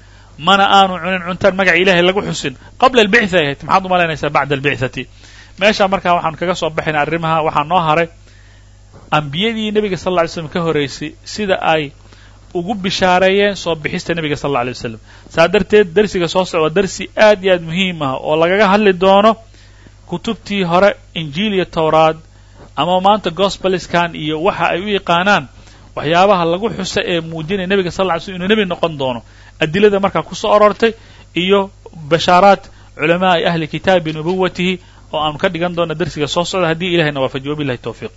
Speaker 1: mana aanu cunin cuntaan magaca ilahay lagu xusin. Qabla albictha ay ahayd maxaad umalaynaysaa bacda albicthati meeshaa markaa waxaan kaga soo baxayna arrimaha waxaa noo haray ambiyadii nebiga sal lla alay slam ka horraysay sida ay ugu bishaareeyeen soo bixista nebiga sal alla alay wasalam saa darteed darsiga soo socda waa darsi aad iyo aad muhiim ah oo lagaga hadli doono kutubtii hore injiil iyo towraad ama maanta gospelskan iyo waxa ay u yaqaanaan waxyaabaha lagu xusa ee muujinaya nebiga sal lla ly slm inuu nebi noqon doono adilada markaa ku soo orortay iyo bashaaraat culamaai ahli kitaabi nubuwatihi oo aanu ka dhigan doona darsiga soo socda. Haddii ilahayna waafajiyo wabilahi towfiiq